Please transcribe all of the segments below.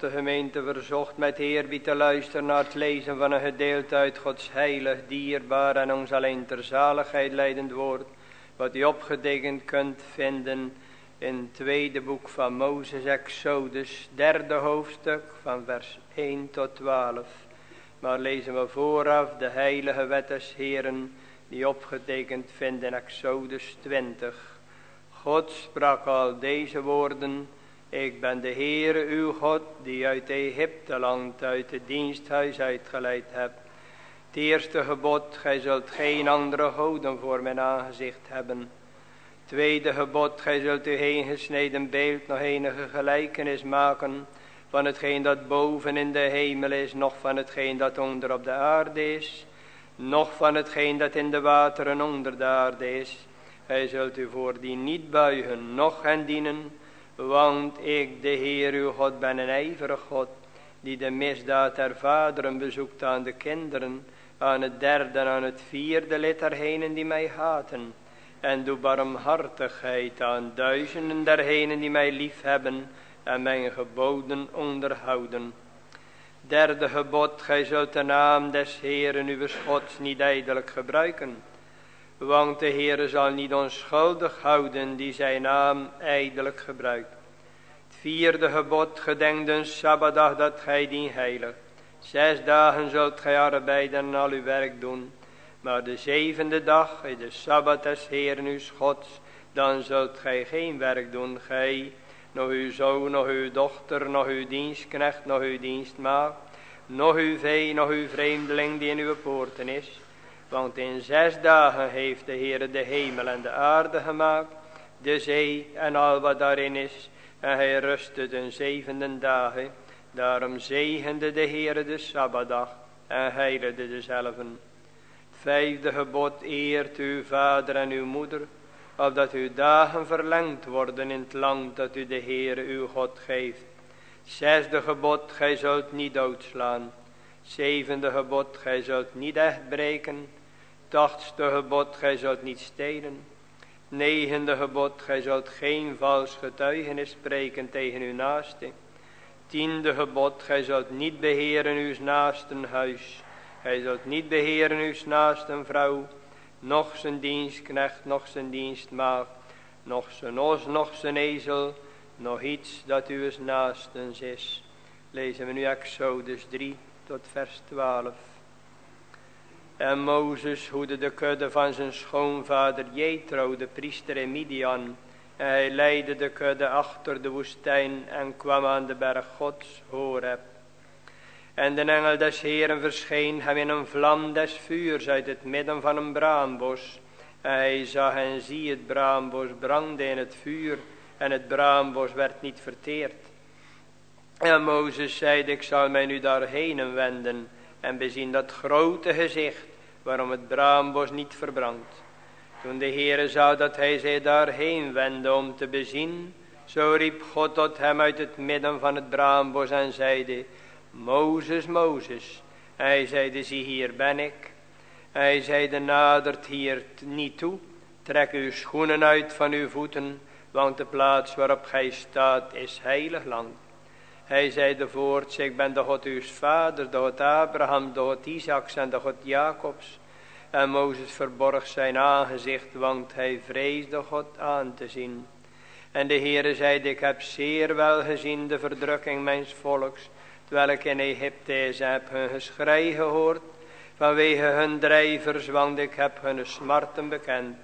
De gemeente verzocht met eerbied te luisteren naar het lezen van een gedeelte uit Gods heilig, dierbaar en ons alleen ter zaligheid leidend woord. Wat u opgetekend kunt vinden in het tweede boek van Mozes Exodus, derde hoofdstuk van vers 1 tot 12. Maar lezen we vooraf de heilige wet des Heren die opgetekend vindt in Exodus 20. God sprak al deze woorden ik ben de Heere uw God, die uit Egypte land, uit het diensthuis uitgeleid hebt. Het eerste gebod, gij zult geen andere goden voor mijn aangezicht hebben. Tweede gebod, gij zult u heen gesneden beeld nog enige gelijkenis maken van hetgeen dat boven in de hemel is, nog van hetgeen dat onder op de aarde is, nog van hetgeen dat in de wateren onder de aarde is. Gij zult u voor die niet buigen, noch hen dienen, want ik, de Heer uw God, ben een ijverig God, die de misdaad der vaderen bezoekt aan de kinderen, aan het derde en aan het vierde lid dergenen die mij haten. En doe barmhartigheid aan duizenden dergenen die mij lief hebben en mijn geboden onderhouden. Derde gebod, gij zult de naam des Heeren uw Gods niet ijdelijk gebruiken want de Heere zal niet onschuldig houden die zijn naam ijdelijk gebruikt. Het vierde gebod gedenk de Sabbatdag dat gij dien heilig. Zes dagen zult gij arbeiden en al uw werk doen. Maar de zevende dag is de Sabbat des Heeren uw Gods. Dan zult gij geen werk doen, gij, nog uw zoon, nog uw dochter, nog uw dienstknecht, nog uw dienstmaagd, nog uw vee, nog uw vreemdeling die in uw poorten is want in zes dagen heeft de Heer de hemel en de aarde gemaakt, de zee en al wat daarin is. En hij rustte de zevende dagen. Daarom zegende de Heer de Sabbatdag en heiligde dezelfde. Vijfde gebod eert uw vader en uw moeder, opdat uw dagen verlengd worden in het land dat u de Heer uw God geeft. Zesde gebod, gij zult niet doodslaan. Zevende gebod, gij zult niet echt breken. Tachtste gebod, gij zult niet stelen. Negende gebod, gij zult geen vals getuigenis spreken tegen uw naaste. Tiende gebod, gij zult niet beheren uw naasten huis. Gij zult niet beheren uw naasten vrouw, nog zijn dienstknecht, nog zijn dienstmaagd, nog zijn os, nog zijn ezel, nog iets dat uw naastens is. Lezen we nu Exodus 3 tot vers 12. En Mozes hoede de kudde van zijn schoonvader Jethro, de priester in Midian. En hij leidde de kudde achter de woestijn en kwam aan de berg Gods, Horeb. En de engel des Heeren verscheen hem in een vlam des vuurs uit het midden van een braambos. Hij zag en zie het braambos brandde in het vuur en het braambos werd niet verteerd. En Mozes zei, ik zal mij nu daarheen wenden en bezien dat grote gezicht waarom het braambos niet verbrandt. Toen de Heere zou dat hij zich daarheen wende om te bezien, zo riep God tot hem uit het midden van het braambos en zeide, Mozes, Mozes. Hij zeide, zie hier ben ik. Hij zeide, nadert hier niet toe, trek uw schoenen uit van uw voeten, want de plaats waarop gij staat is heilig land. Hij zeide voorts, ik ben de God uw vader, de God Abraham, de God Isaacs en de God Jacobs. En Mozes verborg zijn aangezicht, want hij vreesde God aan te zien. En de Heere zeide, ik heb zeer wel gezien de verdrukking mijns volks, terwijl ik in Egypte is, heb hun geschrei gehoord, vanwege hun drijvers, want ik heb hun smarten bekend.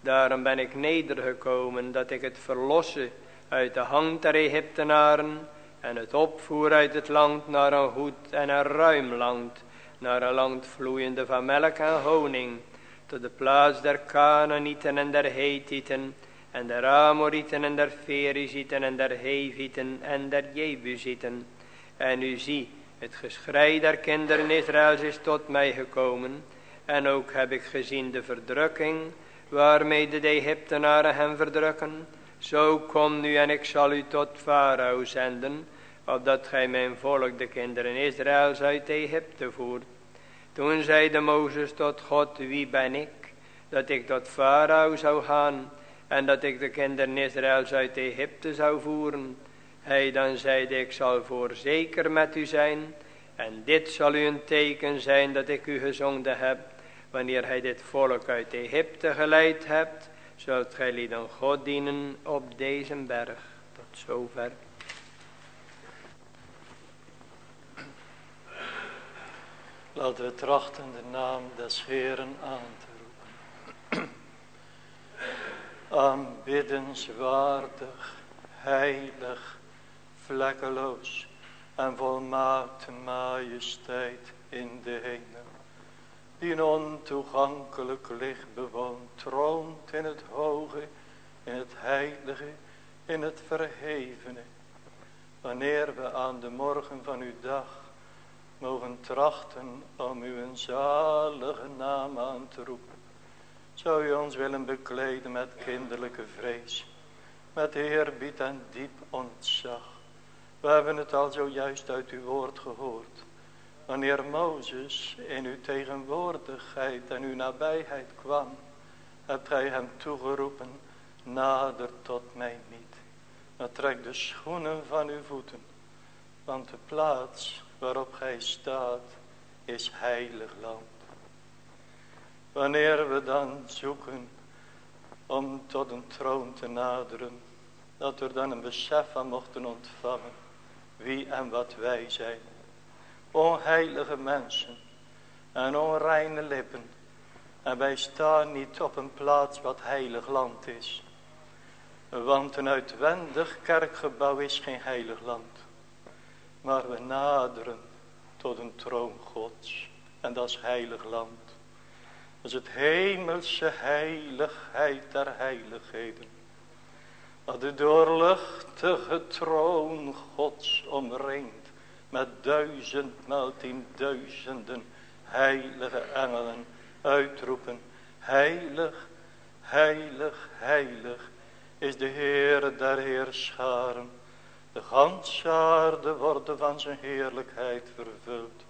Daarom ben ik nedergekomen, dat ik het verlosse uit de hand der Egyptenaren, en het opvoer uit het land naar een goed en een ruim land, naar een land vloeiende van melk en honing, tot de plaats der Canaanieten en der Hethieten, en der Amorieten en der Ferizieten en der Hevieten en der Jebusieten. En u zie, het geschrei der kinderen Israëls is tot mij gekomen, en ook heb ik gezien de verdrukking, waarmee de Egyptenaren hem verdrukken. Zo kom nu en ik zal u tot Farao zenden, opdat gij mijn volk, de kinderen Israëls, uit Egypte voert. Toen zeide Mozes tot God, wie ben ik, dat ik tot Farao zou gaan, en dat ik de kinderen Israëls uit Egypte zou voeren. Hij dan zeide, ik zal voorzeker met u zijn. En dit zal u een teken zijn dat ik u gezonden heb. Wanneer hij dit volk uit Egypte geleid hebt, zult gij lieden God dienen op deze berg. Tot zover. Laten we trachten de naam des Heeren aan te roepen. Aanbiddenswaardig, heilig, vlekkeloos en volmaakte majesteit in de hemel. Die een ontoegankelijk licht bewoont, troont in het hoge, in het heilige, in het verhevene. Wanneer we aan de morgen van uw dag mogen trachten om uw zalige naam aan te roepen. Zou u ons willen bekleden met kinderlijke vrees, met eerbied en diep ontzag. We hebben het al zojuist uit uw woord gehoord. Wanneer Mozes in uw tegenwoordigheid en uw nabijheid kwam, hebt gij hem toegeroepen, nader tot mij niet. Maar trek de schoenen van uw voeten, want de plaats waarop gij staat is heilig land. Wanneer we dan zoeken om tot een troon te naderen, dat we dan een besef van mochten ontvangen wie en wat wij zijn. Onheilige mensen en onreine lippen. En wij staan niet op een plaats wat heilig land is. Want een uitwendig kerkgebouw is geen heilig land. Maar we naderen tot een troon gods. En dat is heilig land. Dat is het hemelse heiligheid der heiligheden. Dat de doorluchtige troon gods omringt. Met duizendmaal tienduizenden heilige engelen uitroepen. Heilig, heilig, heilig is de Heer der Heerscharen. De ganse aarde worden van zijn heerlijkheid vervuld.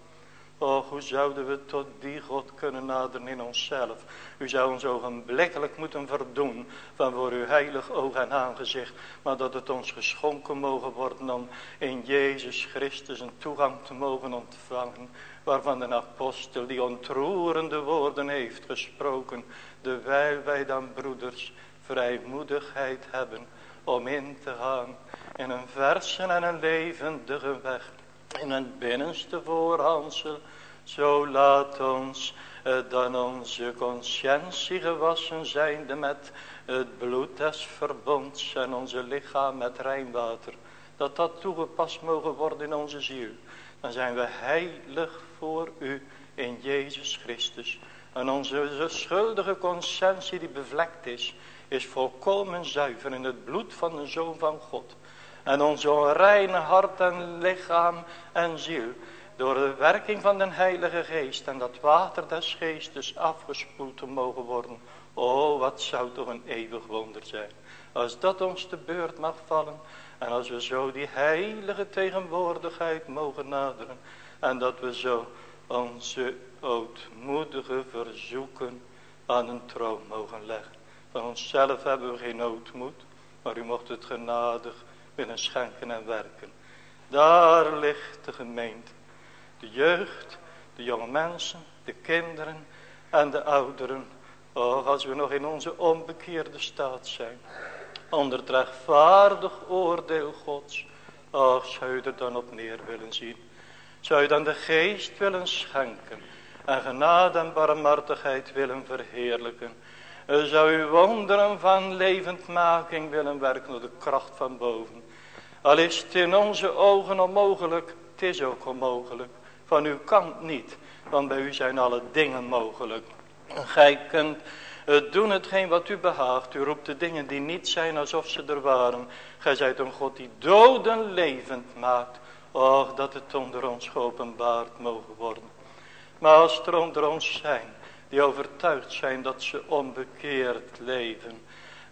Och, hoe zouden we tot die God kunnen naderen in onszelf. U zou ons ogenblikkelijk moeten verdoen van voor uw heilig oog en aangezicht. Maar dat het ons geschonken mogen worden om in Jezus Christus een toegang te mogen ontvangen. Waarvan de apostel die ontroerende woorden heeft gesproken. Terwijl wij dan broeders vrijmoedigheid hebben om in te gaan in een verse en een levendige weg. In een binnenste voorhansel. Zo laat ons eh, dan onze conscientie gewassen zijnde met het bloed des verbonds en onze lichaam met rijnwater. Dat dat toegepast mogen worden in onze ziel. Dan zijn we heilig voor u in Jezus Christus. En onze schuldige conscientie die bevlekt is, is volkomen zuiver in het bloed van de Zoon van God. En onze onreine hart en lichaam en ziel. Door de werking van de Heilige Geest en dat water des Geestes afgespoeld te mogen worden. Oh, wat zou toch een eeuwig wonder zijn. Als dat ons te beurt mag vallen. En als we zo die heilige tegenwoordigheid mogen naderen. En dat we zo onze ootmoedige verzoeken aan een troon mogen leggen. Van onszelf hebben we geen ootmoed. Maar u mocht het genadig willen schenken en werken. Daar ligt de gemeente. De jeugd, de jonge mensen, de kinderen en de ouderen. Och, als we nog in onze onbekeerde staat zijn. Onder het rechtvaardig oordeel Gods. Och, zou je er dan op neer willen zien. Zou je dan de geest willen schenken. En genade en barmhartigheid willen verheerlijken. Zou u wonderen van levendmaking willen werken door de kracht van boven. Al is het in onze ogen onmogelijk, het is ook onmogelijk. Van uw kant niet, want bij u zijn alle dingen mogelijk. Gij kunt het doen hetgeen wat u behaagt. U roept de dingen die niet zijn alsof ze er waren. Gij zijt een God die doden levend maakt. Och, dat het onder ons geopenbaard mogen worden. Maar als er onder ons zijn die overtuigd zijn dat ze onbekeerd leven.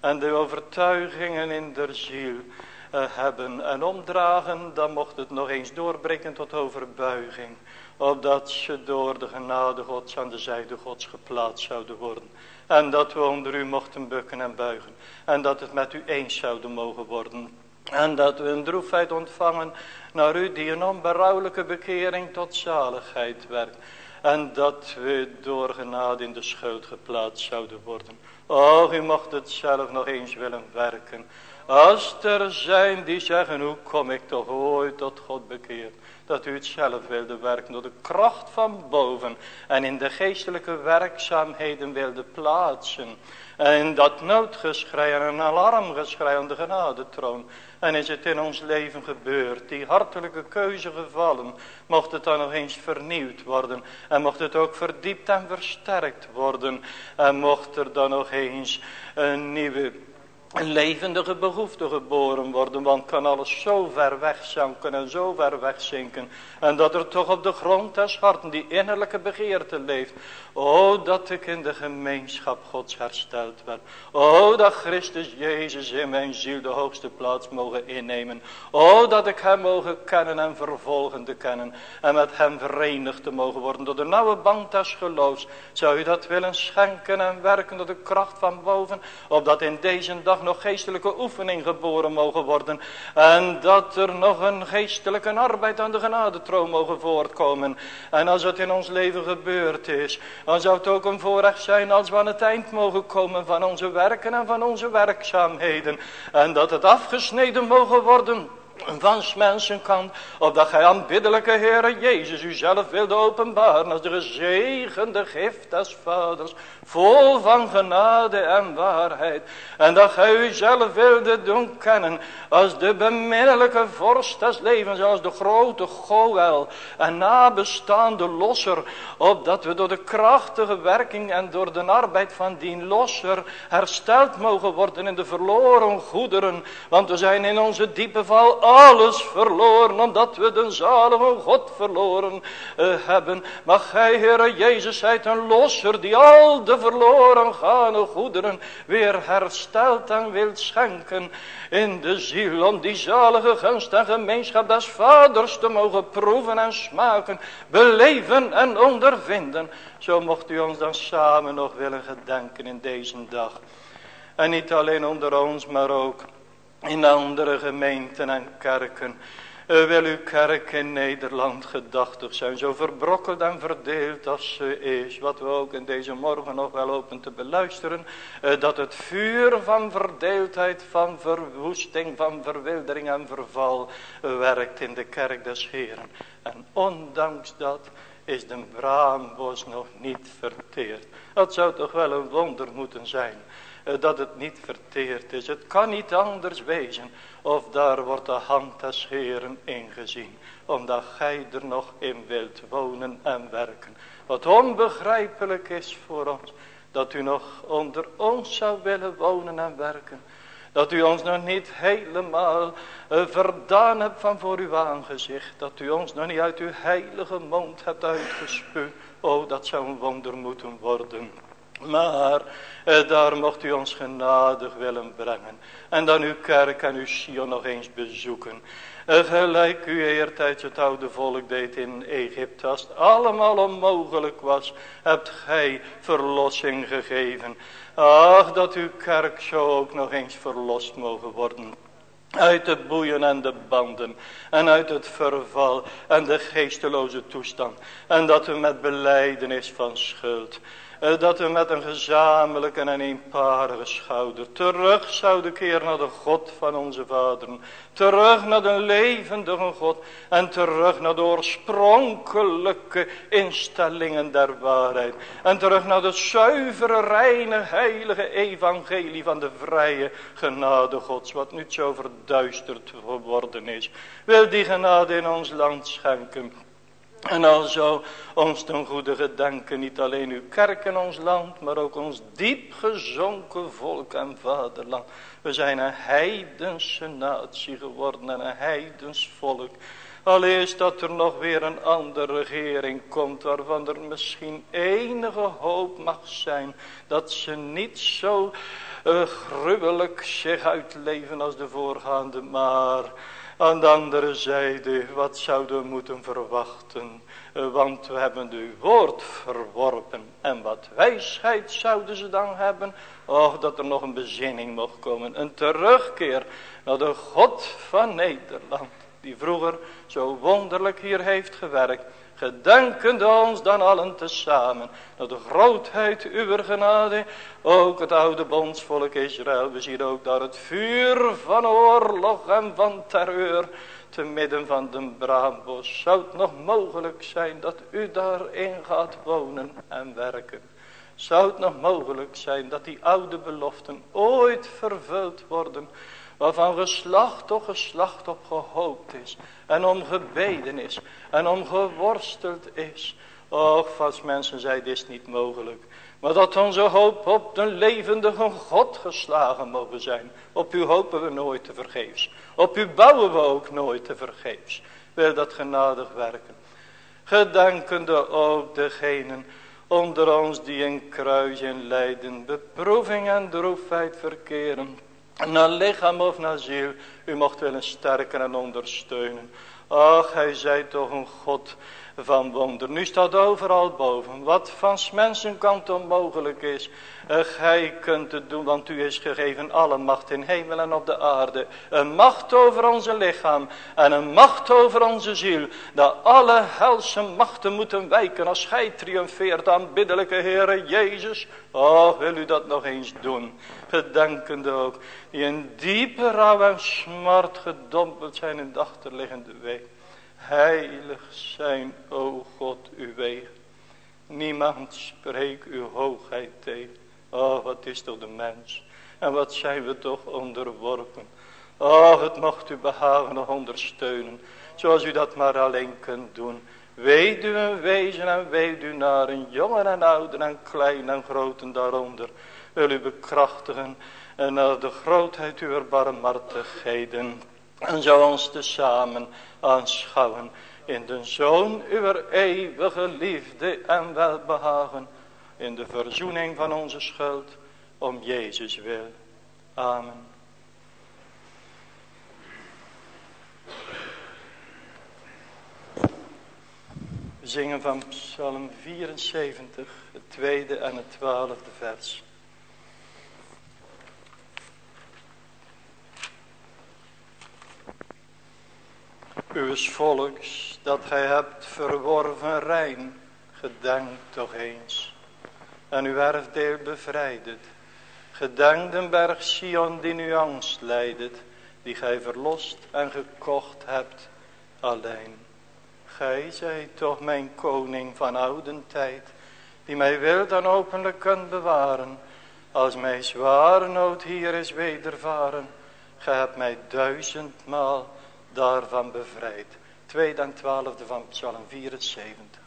En de overtuigingen in der ziel eh, hebben en omdragen, dan mocht het nog eens doorbreken tot overbuiging. Opdat ze door de genade gods aan de zijde gods geplaatst zouden worden. En dat we onder u mochten bukken en buigen. En dat het met u eens zouden mogen worden. En dat we een droefheid ontvangen naar u die een onberouwelijke bekering tot zaligheid werkt. En dat we door genade in de schuld geplaatst zouden worden. Oh, u mocht het zelf nog eens willen werken. Als er zijn die zeggen, hoe kom ik toch ooit tot God bekeerd? Dat u het zelf wilde werken door de kracht van boven. En in de geestelijke werkzaamheden wilde plaatsen. En dat noodgeschrei en een alarmgeschrei aan de genadetroon. En is het in ons leven gebeurd, die hartelijke keuze gevallen, mocht het dan nog eens vernieuwd worden. En mocht het ook verdiept en versterkt worden. En mocht er dan nog eens een nieuwe een levendige behoefte geboren worden. Want kan alles zo ver wegzanken en zo ver wegzinken. En dat er toch op de grond des harten die innerlijke begeerte leeft. O dat ik in de gemeenschap gods hersteld werd. O dat Christus Jezus in mijn ziel de hoogste plaats mogen innemen. O dat ik hem mogen kennen en vervolgen te kennen. En met hem verenigd te mogen worden door de nauwe band des geloofs. Zou u dat willen schenken en werken door de kracht van boven. Opdat in deze dag nog geestelijke oefening geboren mogen worden. En dat er nog een geestelijke arbeid aan de genadetroon mogen voortkomen. En als het in ons leven gebeurd is, dan zou het ook een voorrecht zijn als we aan het eind mogen komen van onze werken en van onze werkzaamheden. En dat het afgesneden mogen worden van mensenkant, opdat gij aanbiddelijke Heere Jezus u zelf wilde openbaren als de gezegende gift des vaders, vol van genade en waarheid. En dat gij u zelf wilde doen kennen als de beminnelijke vorst des levens, als de grote Goel en nabestaande losser, opdat we door de krachtige werking en door de arbeid van die losser hersteld mogen worden in de verloren goederen, want we zijn in onze diepe val alles verloren, omdat we de zalige God verloren uh, hebben. Maar gij, Heere Jezus, zijt een losser die al de verloren gaande goederen weer herstelt en wilt schenken in de ziel. Om die zalige gunst en gemeenschap des vaders te mogen proeven en smaken, beleven en ondervinden. Zo mocht u ons dan samen nog willen gedenken in deze dag. En niet alleen onder ons, maar ook in andere gemeenten en kerken. Wil uw kerk in Nederland gedachtig zijn, zo verbrokkeld en verdeeld als ze is, wat we ook in deze morgen nog wel open te beluisteren, dat het vuur van verdeeldheid, van verwoesting, van verwildering en verval werkt in de kerk des Heren. En ondanks dat is de braambos nog niet verteerd. Dat zou toch wel een wonder moeten zijn. Eh, dat het niet verteerd is. Het kan niet anders wezen. Of daar wordt de hand des Heeren ingezien. Omdat gij er nog in wilt wonen en werken. Wat onbegrijpelijk is voor ons. Dat u nog onder ons zou willen wonen en werken. Dat u ons nog niet helemaal uh, verdaan hebt van voor uw aangezicht. Dat u ons nog niet uit uw heilige mond hebt uitgespuwd. Oh, dat zou een wonder moeten worden. Maar eh, daar mocht u ons genadig willen brengen. En dan uw kerk en uw Sion nog eens bezoeken. Eh, gelijk u eertijds het oude volk deed in Egypte. Als het allemaal onmogelijk was, hebt gij verlossing gegeven. Ach, dat uw kerk zo ook nog eens verlost mogen worden. Uit de boeien en de banden. En uit het verval en de geesteloze toestand. En dat we met beleidenis van schuld dat we met een gezamenlijke en eenparige schouder terug zouden keren naar de God van onze vaderen. Terug naar de levendige God en terug naar de oorspronkelijke instellingen der waarheid. En terug naar de zuivere, reine, heilige evangelie van de vrije genade Gods. Wat nu zo verduisterd geworden is. Wil die genade in ons land schenken. En alzo ons ten goede gedenken, niet alleen uw kerk in ons land, maar ook ons diep gezonken volk en vaderland. We zijn een heidense natie geworden en een heidens volk. Allereerst dat er nog weer een andere regering komt, waarvan er misschien enige hoop mag zijn, dat ze niet zo uh, gruwelijk zich uitleven als de voorgaande, maar Aan de andere zijde, wat zouden we moeten verwachten? Want we hebben uw woord verworpen. En wat wijsheid zouden ze dan hebben? Och, dat er nog een bezinning mocht komen. Een terugkeer naar de God van Nederland. Die vroeger zo wonderlijk hier heeft gewerkt. Gedenkende ons dan allen tezamen. Naar de grootheid uw genade. Ook het oude bondsvolk Israël. We zien ook daar het vuur van oorlog en van terreur. Te midden van de braambos. Zou het nog mogelijk zijn dat u daarin gaat wonen en werken. Zou het nog mogelijk zijn dat die oude beloften ooit vervuld worden. Waarvan geslacht toch geslacht op gehoopt is. En om gebeden is. En om geworsteld is. Och, vast mensen zei dit is niet mogelijk. Maar dat onze hoop op de levendige God geslagen mogen zijn. Op u hopen we nooit te vergeefs. Op u bouwen we ook nooit te vergeefs. Wil dat genadig werken. Gedenkende ook degenen onder ons die in kruis en lijden, beproeving en droefheid verkeren. Naar lichaam of naar ziel, u mocht willen sterken en ondersteunen. Ach, hij zei toch een God van wonder. Nu staat overal boven. Wat van mensen kant onmogelijk is. Uh, gij kunt het doen, want u is gegeven alle macht in hemel en op de aarde. Een macht over onze lichaam en een macht over onze ziel. Dat alle helse machten moeten wijken als gij triomfeert aan biddelijke Heere Jezus. Oh, wil u dat nog eens doen. Gedenkende ook, die in diepe rouw en smart gedompeld zijn in de achterliggende weg. Heilig zijn, o God, uw wegen. Niemand spreekt uw hoogheid tegen. Oh, wat is toch de mens. En wat zijn we toch onderworpen. Oh, het mocht u behagen nog ondersteunen. Zoals u dat maar alleen kunt doen. Een wezen en een jongen en ouder en klein en groot daaronder. Wil u bekrachtigen en naar de grootheid uw barmhartigheden. En zo ons tezamen aanschouwen in de Zoon uw eeuwige liefde en welbehagen. In de verzoening van onze schuld om Jezus wil. Amen. We zingen van Psalm 74, het tweede en het twaalfde vers. Uws volks dat gij hebt verworven rein, gedenk toch eens. En uw erfdeel bevrijdet. Gedenk den berg Sion die nu angst leidet, die gij verlost en gekocht hebt alleen. Gij zijt toch mijn koning van ouden tijd, die mij wil dan openlijk kunt bewaren. Als mij zware nood hier is wedervaren, gij hebt mij duizendmaal daarvan bevrijd. Tweede en twaalfde van Psalm 74.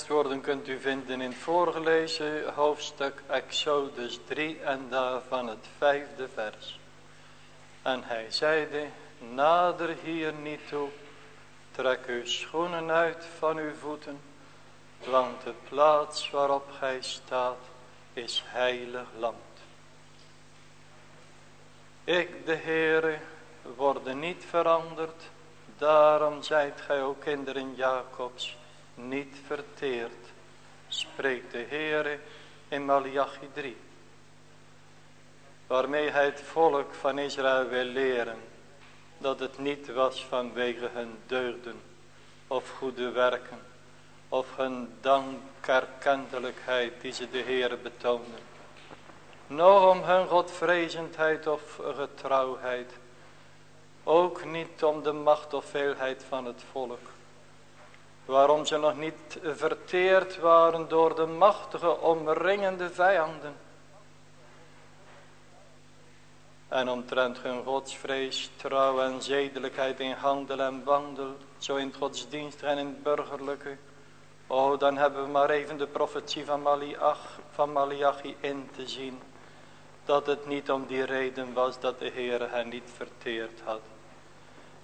De tekstwoorden kunt u vinden in het voorgelezen hoofdstuk Exodus 3 en daarvan het vijfde vers. En hij zeide, nader hier niet toe, trek uw schoenen uit van uw voeten, want de plaats waarop gij staat is heilig land. Ik, de Heere, word niet veranderd, daarom zijt gij ook kinderen Jacobs niet verteerd, spreekt de Heere in Malachi 3. Waarmee hij het volk van Israël wil leren dat het niet was vanwege hun deugden of goede werken of hun dankerkentelijkheid die ze de Heere betoonden. Nog om hun godvrezendheid of getrouwheid. Ook niet om de macht of veelheid van het volk waarom ze nog niet verteerd waren door de machtige omringende vijanden. En omtrent hun godsvrees, trouw en zedelijkheid in handel en wandel, zo in het godsdienst en in het burgerlijke. Oh, dan hebben we maar even de profetie van, Maliach, van Malachi in te zien. Dat het niet om die reden was dat de Heer hen niet verteerd had.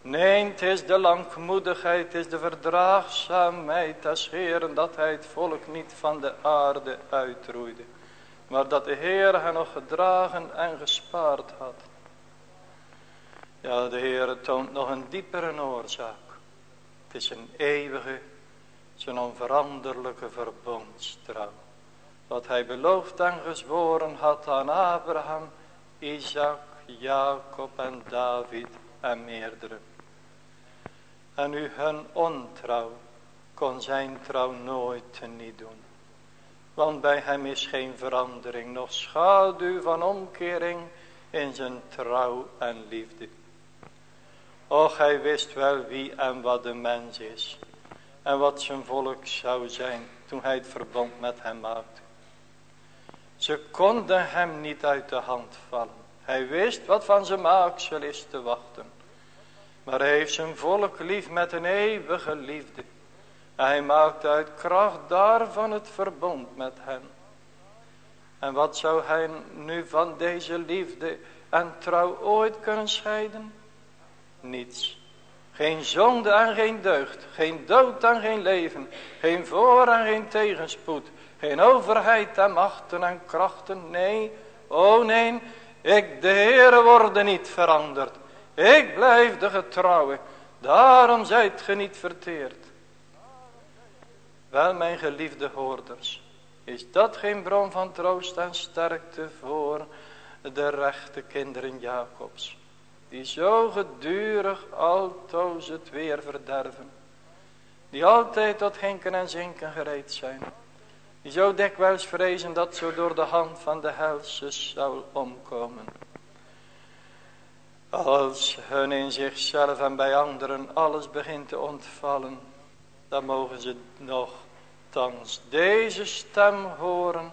Nee, het is de langmoedigheid, het is de verdraagzaamheid des Heeren dat hij het volk niet van de aarde uitroeide. Maar dat de Heer hen nog gedragen en gespaard had. Ja, de Heer toont nog een diepere oorzaak. Het is een eeuwige, zijn onveranderlijke verbondstrouw. Wat hij beloofd en gezworen had aan Abraham, Isaac, Jacob en David en meerdere. En u hun ontrouw kon zijn trouw nooit niet doen. Want bij hem is geen verandering, nog schaduw van omkering in zijn trouw en liefde. Och, hij wist wel wie en wat de mens is. En wat zijn volk zou zijn toen hij het verbond met hem maakte. Ze konden hem niet uit de hand vallen. Hij wist wat van zijn maaksel is te wachten. Maar hij heeft zijn volk lief met een eeuwige liefde. Hij maakt uit kracht daarvan het verbond met hen. En wat zou hij nu van deze liefde en trouw ooit kunnen scheiden? Niets. Geen zonde en geen deugd. Geen dood en geen leven. Geen voor en geen tegenspoed. Geen overheid en machten en krachten. Nee, o nee, ik de Heere worden niet veranderd. Ik blijf de getrouwe. Daarom zijt ge niet verteerd. Wel mijn geliefde hoorders. Is dat geen bron van troost en sterkte voor de rechte kinderen Jacobs. Die zo gedurig altoos het weer verderven. Die altijd tot hinken en zinken gereed zijn. Die zo dikwijls vrezen dat zo door de hand van de helse zou omkomen. Als hun in zichzelf en bij anderen alles begint te ontvallen, dan mogen ze nog thans deze stem horen.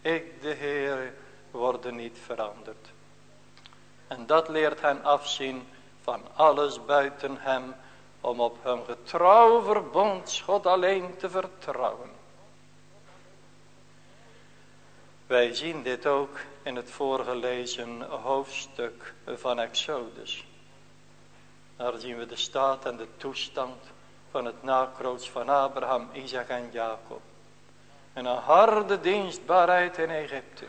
Ik, de Heer, worden niet veranderd. En dat leert hen afzien van alles buiten hem, om op hun getrouw verbondsgod alleen te vertrouwen. Wij zien dit ook in het voorgelezen hoofdstuk van Exodus. Daar zien we de staat en de toestand van het nakroots van Abraham, Isaac en Jacob. En een harde dienstbaarheid in Egypte.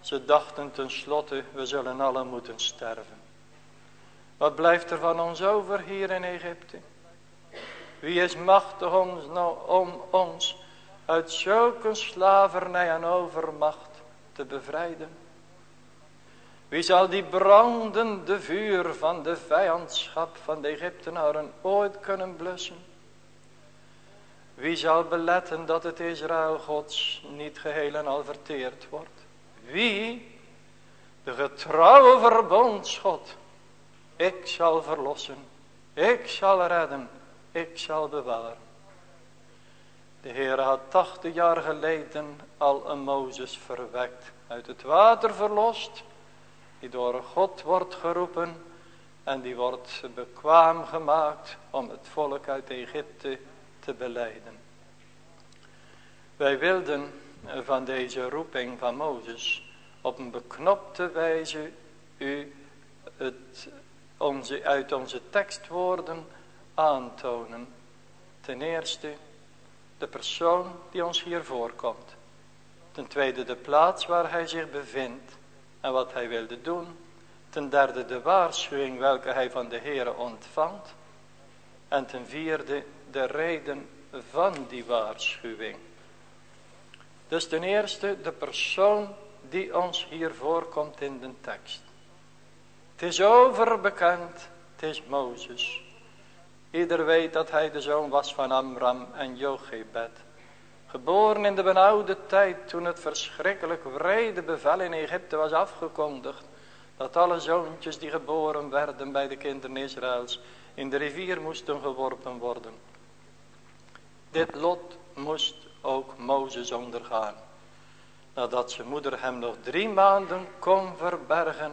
Ze dachten tenslotte, we zullen allen moeten sterven. Wat blijft er van ons over hier in Egypte? Wie is machtig ons nou om ons uit zulke slavernij en overmacht te bevrijden. Wie zal die brandende vuur van de vijandschap van de Egyptenaren ooit kunnen blussen? Wie zal beletten dat het Israël gods niet geheel en al verteerd wordt? Wie? De getrouwe verbondsgod. Ik zal verlossen. Ik zal redden. Ik zal bewaren. De Heer had tachtig jaar geleden al een Mozes verwekt, uit het water verlost, die door God wordt geroepen en die wordt bekwaam gemaakt om het volk uit Egypte te beleiden. Wij wilden van deze roeping van Mozes op een beknopte wijze u het, onze, uit onze tekstwoorden aantonen. Ten eerste de persoon die ons hier voorkomt. Ten tweede de plaats waar hij zich bevindt en wat hij wilde doen. Ten derde de waarschuwing welke hij van de Heere ontvangt. En ten vierde de reden van die waarschuwing. Dus ten eerste de persoon die ons hier voorkomt in de tekst. Het is overbekend, het is Mozes. Ieder weet dat hij de zoon was van Amram en Jochebed. Geboren in de benauwde tijd toen het verschrikkelijk wrede bevel in Egypte was afgekondigd. Dat alle zoontjes die geboren werden bij de kinderen Israëls in de rivier moesten geworpen worden. Dit lot moest ook Mozes ondergaan. Nadat zijn moeder hem nog drie maanden kon verbergen,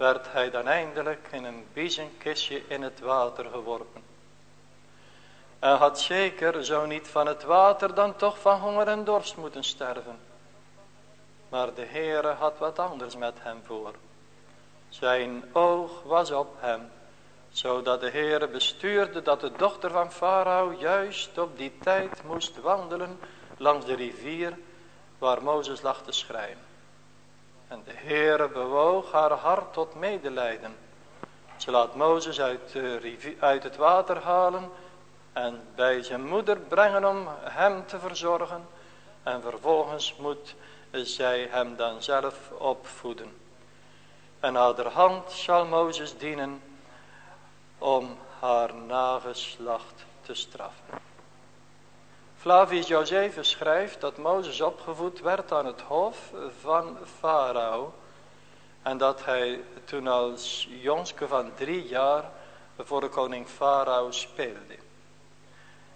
werd hij dan eindelijk in een biezenkistje in het water geworpen. Hij had zeker, zo niet van het water, dan toch van honger en dorst moeten sterven. Maar de Heere had wat anders met hem voor. Zijn oog was op hem, zodat de Heere bestuurde dat de dochter van Farao juist op die tijd moest wandelen langs de rivier waar Mozes lag te schrijven. En de Heere bewoog haar hart tot medelijden. Ze laat Mozes uit, uit het water halen en bij zijn moeder brengen om hem te verzorgen. En vervolgens moet zij hem dan zelf opvoeden. En hand zal Mozes dienen om haar nageslacht te straffen. Flavius Josephus schrijft dat Mozes opgevoed werd aan het hof van Farao. En dat hij toen als jongske van drie jaar voor de koning Farao speelde.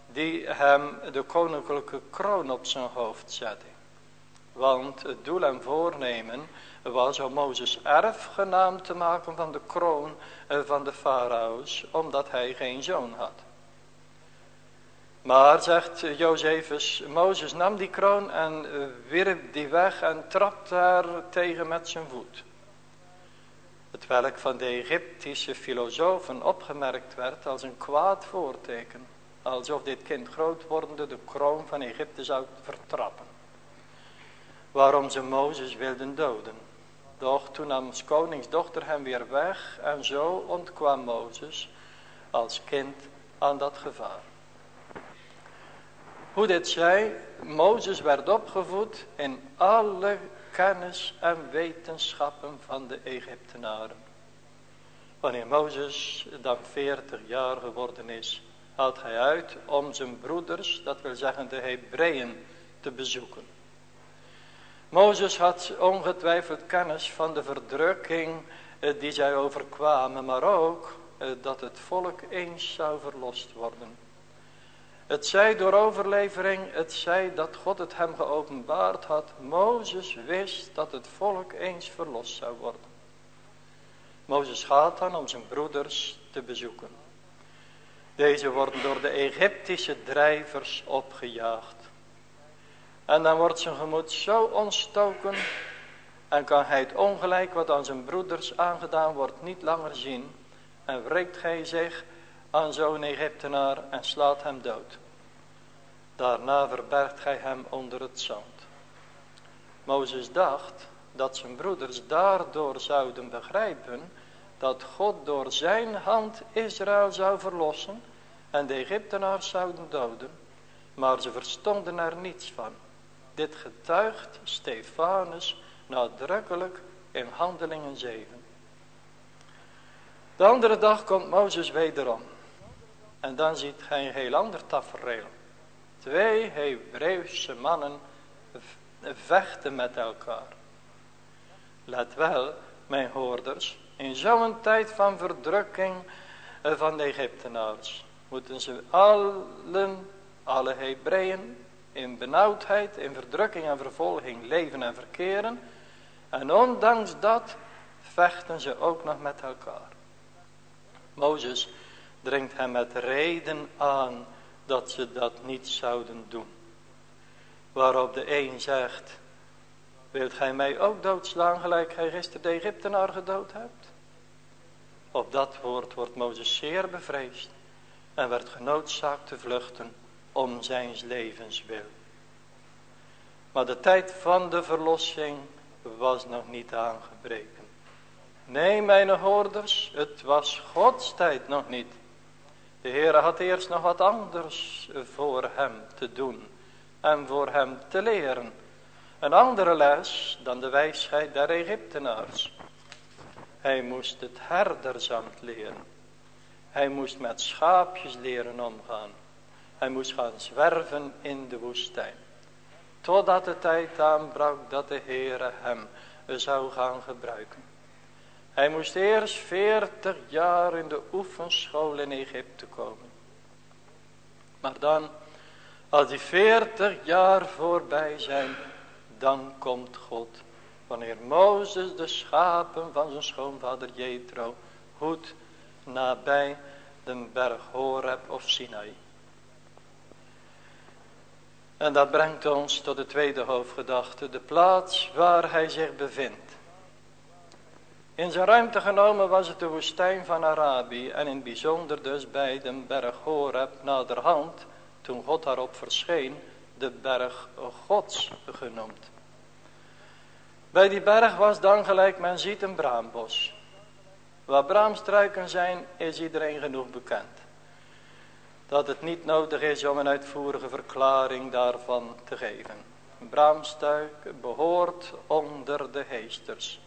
Die hem de koninklijke kroon op zijn hoofd zette. Want het doel en voornemen was om Mozes erfgenaam te maken van de kroon van de Farao's. Omdat hij geen zoon had. Maar, zegt Josephus, Mozes nam die kroon en eh, wierp die weg en trapte daar tegen met zijn voet. Het welk van de Egyptische filosofen opgemerkt werd als een kwaad voorteken. Alsof dit kind groot wordende de kroon van Egypte zou vertrappen. Waarom ze Mozes wilden doden. Doch toen nam koningsdochter hem weer weg en zo ontkwam Mozes als kind aan dat gevaar. Hoe dit zij, Mozes werd opgevoed in alle kennis en wetenschappen van de Egyptenaren. Wanneer Mozes dan 40 jaar geworden is, haalt hij uit om zijn broeders, dat wil zeggen de Hebreeën, te bezoeken. Mozes had ongetwijfeld kennis van de verdrukking eh, die zij overkwamen, maar ook eh, dat het volk eens zou verlost worden. Het zij door overlevering, het zij dat God het hem geopenbaard had. Mozes wist dat het volk eens verlost zou worden. Mozes gaat dan om zijn broeders te bezoeken. Deze worden door de Egyptische drijvers opgejaagd. En dan wordt zijn gemoed zo ontstoken en kan hij het ongelijk wat aan zijn broeders aangedaan wordt niet langer zien. En wreekt hij zich aan zo'n Egyptenaar en slaat hem dood. Daarna verbergt hij hem onder het zand. Mozes dacht dat zijn broeders daardoor zouden begrijpen dat God door zijn hand Israël zou verlossen en de Egyptenaars zouden doden. Maar ze verstonden er niets van. Dit getuigt Stefanus nadrukkelijk in Handelingen 7. De andere dag komt Mozes wederom. En dan ziet hij een heel ander tafereel. Twee Hebreeuwse mannen vechten met elkaar. Let wel, mijn hoorders, in zo'n tijd van verdrukking van de Egyptenaars moeten ze allen, alle Hebreeën, in benauwdheid, in verdrukking en vervolging leven en verkeren. En ondanks dat vechten ze ook nog met elkaar. Mozes dringt hem met reden aan dat ze dat niet zouden doen. Waarop de een zegt, wilt gij mij ook doodslaan gelijk gij gisteren de Egyptenaar gedood hebt? Op dat woord wordt Mozes zeer bevreesd en werd genoodzaakt te vluchten om zijn levens wil. Maar de tijd van de verlossing was nog niet aangebreken. Nee, mijn hoorders, het was Gods tijd nog niet. De Heer had eerst nog wat anders voor hem te doen en voor hem te leren. Een andere les dan de wijsheid der Egyptenaars. Hij moest het herderzand leren. Hij moest met schaapjes leren omgaan. Hij moest gaan zwerven in de woestijn. Totdat de tijd aanbrak dat de Heere hem zou gaan gebruiken. Hij moest eerst veertig jaar in de oefenschool in Egypte komen. Maar dan, als die veertig jaar voorbij zijn, dan komt God. Wanneer Mozes de schapen van zijn schoonvader Jethro hoedt nabij de berg Horeb of Sinai. En dat brengt ons tot de tweede hoofdgedachte, de plaats waar hij zich bevindt. In zijn ruimte genomen was het de woestijn van Arabië en in bijzonder dus bij de berg Horeb naderhand, toen God daarop verscheen, de berg Gods genoemd. Bij die berg was dan gelijk men ziet een braambos. Waar braamstruiken zijn is iedereen genoeg bekend. Dat het niet nodig is om een uitvoerige verklaring daarvan te geven. Een braamstruik behoort onder de heesters.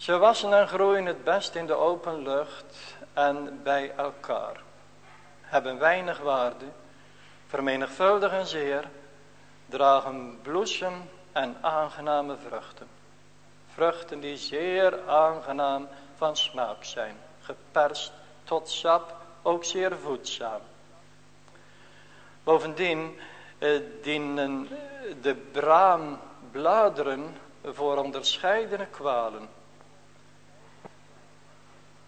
Ze wassen en groeien het best in de open lucht en bij elkaar. Hebben weinig waarde, vermenigvuldigen zeer, dragen bloesem en aangename vruchten. Vruchten die zeer aangenaam van smaak zijn, geperst tot sap, ook zeer voedzaam. Bovendien eh, dienen de braambladeren voor onderscheidene kwalen.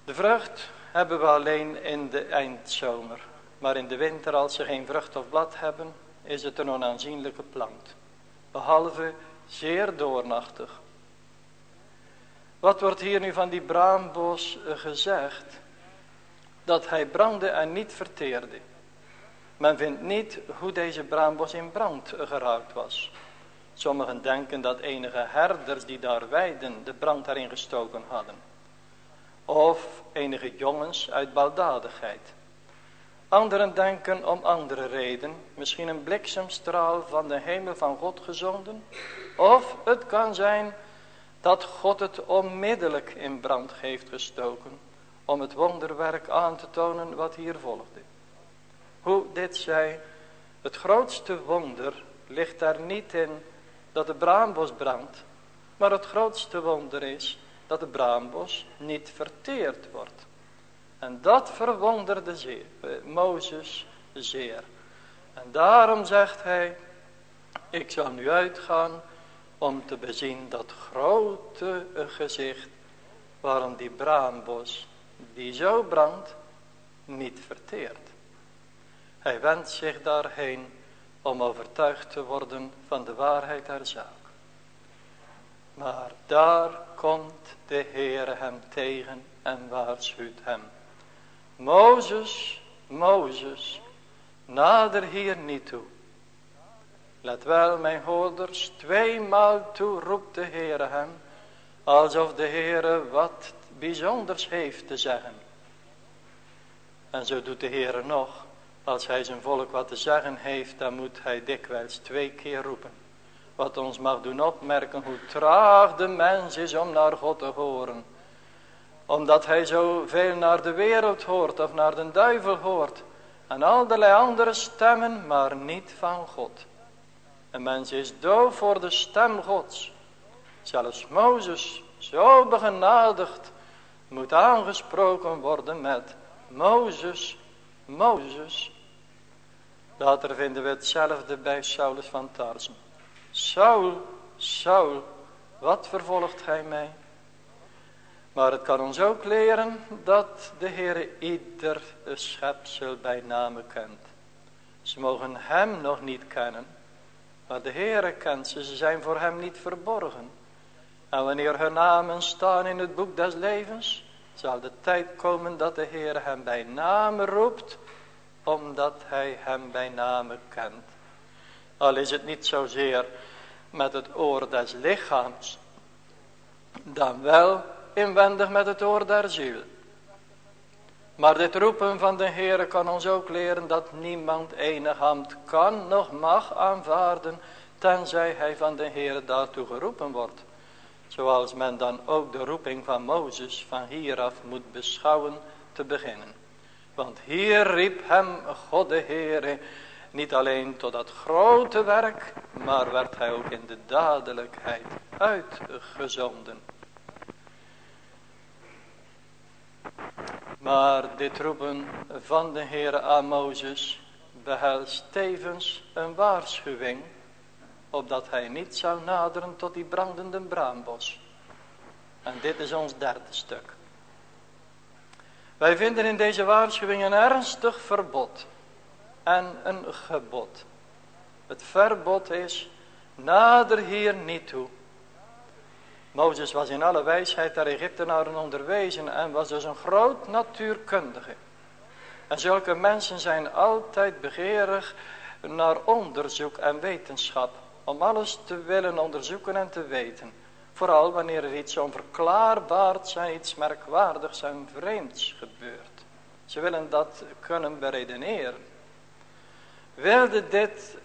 De vrucht hebben we alleen in de eindzomer. Maar in de winter als ze geen vrucht of blad hebben, is het een onaanzienlijke plant. Behalve zeer doornachtig. Wat wordt hier nu van die braambos eh, gezegd? Dat hij brandde en niet verteerde. Men vindt niet hoe deze braambos in brand geraakt was. Sommigen denken dat enige herders die daar weiden de brand daarin gestoken hadden. Of enige jongens uit baldadigheid. Anderen denken om andere reden. Misschien een bliksemstraal van de hemel van God gezonden. Of het kan zijn dat God het onmiddellijk in brand heeft gestoken. Om het wonderwerk aan te tonen wat hier volgde. Hoe dit zij, het grootste wonder ligt daar niet in dat de braambos brandt. Maar het grootste wonder is dat de braambos niet verteerd wordt. En dat verwonderde zeer, eh, Mozes zeer. En daarom zegt hij, ik zal nu uitgaan om te bezien dat grote gezicht waarom die braambos die zo brandt niet verteert. Hij wendt zich daarheen om overtuigd te worden van de waarheid der zaak. Maar daar komt de Heer hem tegen en waarschuwt hem. Mozes, Mozes, nader hier niet toe. Let wel, mijn hoorders, tweemaal toe roept de Heere hem, alsof de Heere wat bijzonders heeft te zeggen. En zo doet de Heere nog, als hij zijn volk wat te zeggen heeft, dan moet hij dikwijls twee keer roepen. Wat ons mag doen opmerken hoe traag de mens is om naar God te horen omdat hij zo veel naar de wereld hoort of naar de duivel hoort. En allerlei andere stemmen, maar niet van God. Een mens is doof voor de stem Gods. Zelfs Mozes, zo begenadigd, moet aangesproken worden met Mozes, Mozes. Later vinden we hetzelfde bij Saulus van Tarsen. Saul, Saul, wat vervolgt gij mij? Maar het kan ons ook leren dat de Heer ieder schepsel bij name kent. Ze mogen hem nog niet kennen, Maar de Heere kent ze, ze zijn voor hem niet verborgen. En wanneer hun namen staan in het boek des levens, zal de tijd komen dat de Heer hem bij name roept, omdat hij hem bij name kent. Al is het niet zozeer met het oor des lichaams, dan wel inwendig met het oor der ziel. Maar dit roepen van de Heer kan ons ook leren dat niemand enig hand kan nog mag aanvaarden, tenzij hij van de Heer daartoe geroepen wordt. Zoals men dan ook de roeping van Mozes van hieraf moet beschouwen te beginnen. Want hier riep hem God de Heere niet alleen tot dat grote werk, maar werd hij ook in de dadelijkheid uitgezonden. Maar dit roepen van de Heere aan Mozes behelst tevens een waarschuwing opdat hij niet zou naderen tot die brandende braambos. En dit is ons derde stuk. Wij vinden in deze waarschuwing een ernstig verbod en een gebod. Het verbod is, nader hier niet toe. Mozes was in alle wijsheid der Egyptenaren onderwezen en was dus een groot natuurkundige. En zulke mensen zijn altijd begeerig naar onderzoek en wetenschap om alles te willen onderzoeken en te weten. Vooral wanneer er iets onverklaarbaars en iets merkwaardigs en vreemds gebeurt. Ze willen dat kunnen beredeneren. Wilde dit,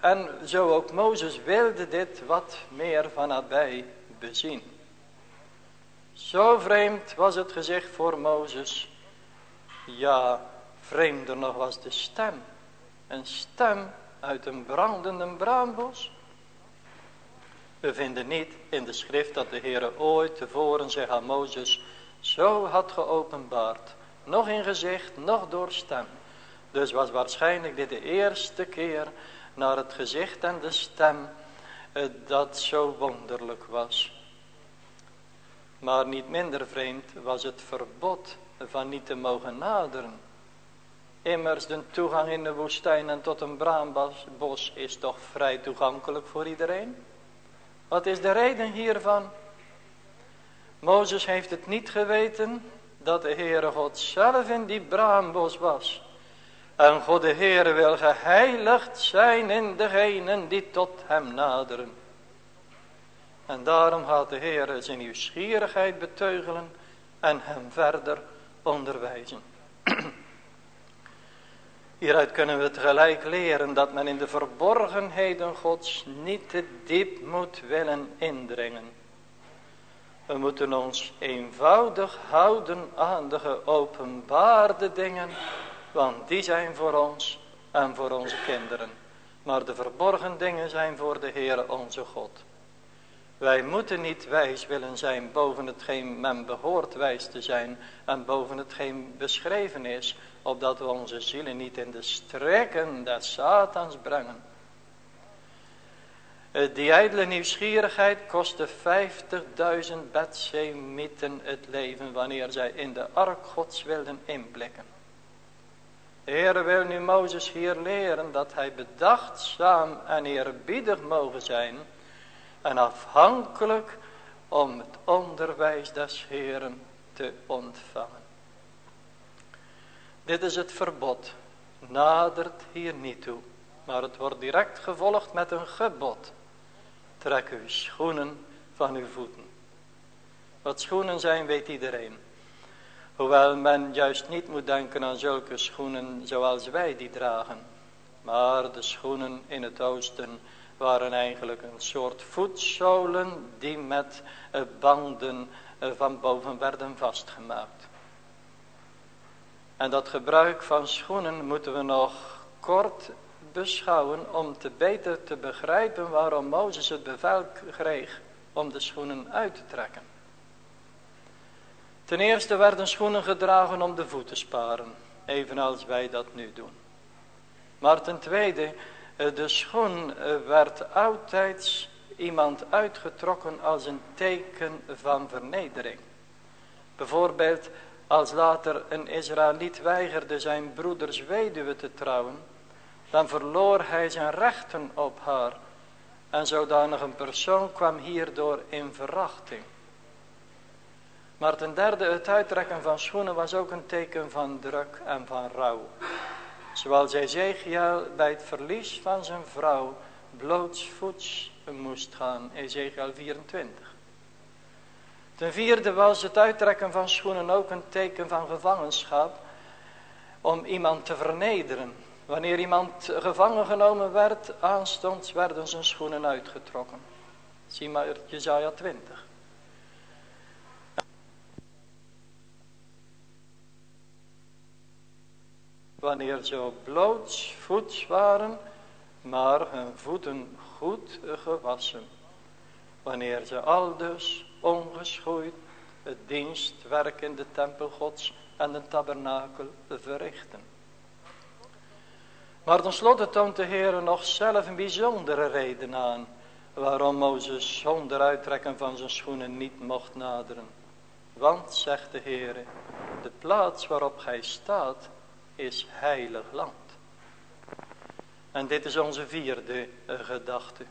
en zo ook Mozes wilde dit wat meer van nabij bezien. Zo vreemd was het gezicht voor Mozes. Ja, vreemder nog was de stem. Een stem uit een brandende braambos? We vinden niet in de schrift dat de Heere ooit tevoren zich aan Mozes zo had geopenbaard. Nog in gezicht, nog door stem. Dus was waarschijnlijk dit de eerste keer naar het gezicht en de stem eh, dat zo wonderlijk was. Maar niet minder vreemd was het verbod van niet te mogen naderen. Immers de toegang in de woestijn en tot een braambos is toch vrij toegankelijk voor iedereen. Wat is de reden hiervan? Mozes heeft het niet geweten dat de Heere God zelf in die braambos was. En God de Heere wil geheiligd zijn in degenen die tot hem naderen. En daarom gaat de Heere zijn nieuwsgierigheid beteugelen en hem verder onderwijzen. Hieruit kunnen we tegelijk leren dat men in de verborgenheden gods niet te diep moet willen indringen. We moeten ons eenvoudig houden aan de geopenbaarde dingen, want die zijn voor ons en voor onze kinderen. Maar de verborgen dingen zijn voor de Heere onze God. Wij moeten niet wijs willen zijn boven hetgeen men behoort wijs te zijn en boven hetgeen beschreven is, opdat we onze zielen niet in de strekken des Satans brengen. Die ijdele nieuwsgierigheid kostte 50.000 Betsemieten het leven wanneer zij in de ark gods wilden inblikken. De Heer wil nu Mozes hier leren dat hij bedachtzaam en eerbiedig mogen zijn en afhankelijk om het onderwijs des Heeren te ontvangen. Dit is het verbod. Nadert hier niet toe. Maar het wordt direct gevolgd met een gebod. Trek uw schoenen van uw voeten. Wat schoenen zijn weet iedereen. Hoewel men juist niet moet denken aan zulke schoenen zoals wij die dragen. Maar de schoenen in het oosten waren eigenlijk een soort voetzolen die met eh, banden eh, van boven werden vastgemaakt. En dat gebruik van schoenen moeten we nog kort beschouwen om te beter te begrijpen waarom Mozes het bevel kreeg om de schoenen uit te trekken. Ten eerste werden schoenen gedragen om de voet te sparen, evenals wij dat nu doen. Maar ten tweede, eh, de schoen eh, werd altijd iemand uitgetrokken als een teken van vernedering. Bijvoorbeeld als later een Israëliet weigerde zijn broeders weduwe te trouwen, dan verloor hij zijn rechten op haar En zodanig een persoon kwam hierdoor in verachting. Maar ten derde, het uittrekken van schoenen was ook een teken van druk en van rouw. Zoals Ezekiel bij het verlies van zijn vrouw blootsvoets moest gaan, Ezekiel 24. Ten vierde was het uittrekken van schoenen ook een teken van gevangenschap om iemand te vernederen. Wanneer iemand gevangen genomen werd, aanstonds werden zijn schoenen uitgetrokken. Zie maar Jezaja 20. Wanneer ze blootsvoets waren, maar hun voeten goed gewassen. Wanneer ze aldus ongeschoeid het dienstwerk in de tempel gods en de tabernakel verrichten. Maar tenslotte toont de Heer nog zelf een bijzondere reden aan waarom Mozes zonder uittrekken van zijn schoenen niet mocht naderen. Want, zegt de Heer, de plaats waarop gij staat is heilig land. En dit is onze vierde uh, gedachte.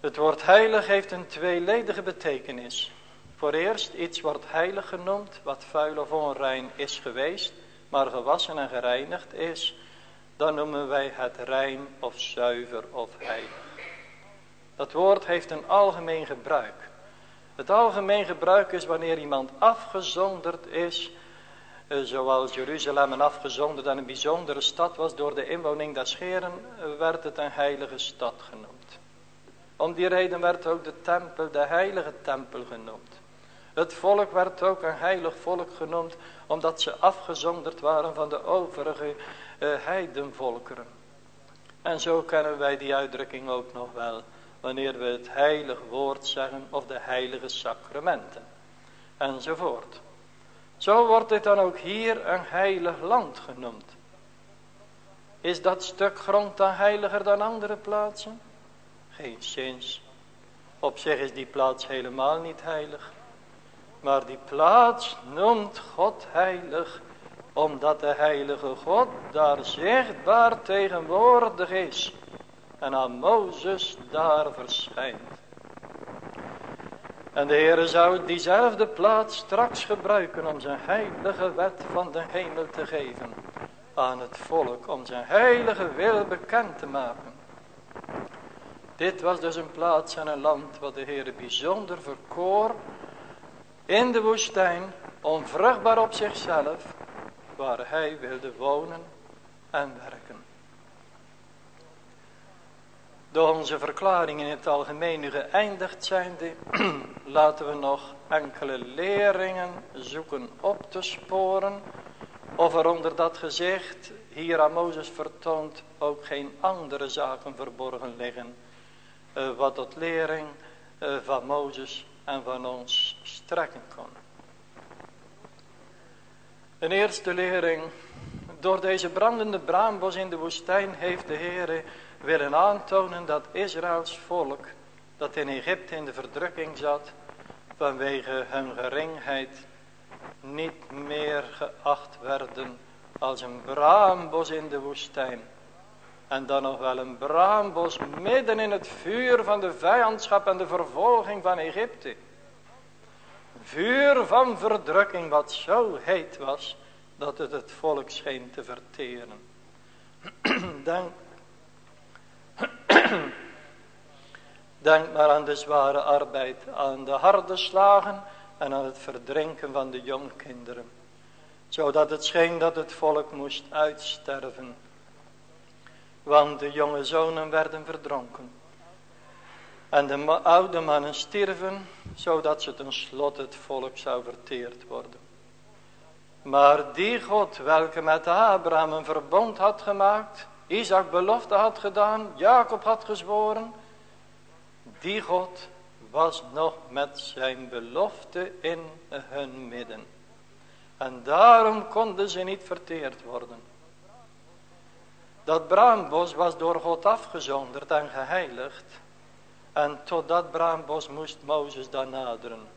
Het woord heilig heeft een tweeledige betekenis. Voor eerst iets wordt heilig genoemd, wat vuil of onrein is geweest, maar gewassen en gereinigd is. Dan noemen wij het rein of zuiver of heilig. Dat woord heeft een algemeen gebruik. Het algemeen gebruik is wanneer iemand afgezonderd is eh, zoals Jeruzalem een afgezonderd en een bijzondere stad was door de inwoning der scheren, eh, werd het een heilige stad genoemd. Om die reden werd ook de tempel de heilige tempel genoemd. Het volk werd ook een heilig volk genoemd, omdat ze afgezonderd waren van de overige uh, heidenvolkeren. En zo kennen wij die uitdrukking ook nog wel, wanneer we het heilig woord zeggen of de heilige sacramenten, enzovoort. Zo wordt dit dan ook hier een heilig land genoemd. Is dat stuk grond dan heiliger dan andere plaatsen? Geen zins. Op zich is die plaats helemaal niet heilig. Maar die plaats noemt God heilig, omdat de heilige God daar zichtbaar tegenwoordig is en aan Mozes daar verschijnt. En de Heere zou diezelfde plaats straks gebruiken om zijn heilige wet van de hemel te geven aan het volk, om zijn heilige wil bekend te maken. Dit was dus een plaats en een land wat de Heere bijzonder verkoor in de woestijn, onvruchtbaar op zichzelf, waar hij wilde wonen en werken. Door onze verklaring in het algemeen geëindigd zijnde, laten we nog enkele leringen zoeken op te sporen. Of er onder dat gezicht, hier aan Mozes vertoont, ook geen andere zaken verborgen liggen. Uh, wat tot lering uh, van Mozes en van ons strekken kon. Een eerste lering. Door deze brandende braambos in de woestijn heeft de Heer willen aantonen dat Israëls volk dat in Egypte in de verdrukking zat vanwege hun geringheid niet meer geacht werden als een braambos in de woestijn. En dan nog wel een braambos midden in het vuur van de vijandschap en de vervolging van Egypte. Vuur van verdrukking wat zo heet was dat het het volk scheen te verteren. Denk Denk maar aan de zware arbeid, aan de harde slagen en aan het verdrinken van de jongkinderen. Zodat het scheen dat het volk moest uitsterven. Want de jonge zonen werden verdronken. En de oude mannen stierven, zodat ze tenslotte het volk zou verteerd worden. Maar die God, welke met Abraham een verbond had gemaakt, Isaac belofte had gedaan, Jacob had gezworen. Die God was nog met zijn belofte in hun midden. En daarom konden ze niet verteerd worden. Dat braambos was door God afgezonderd en geheiligd. En tot dat braambos moest Mozes dan naderen.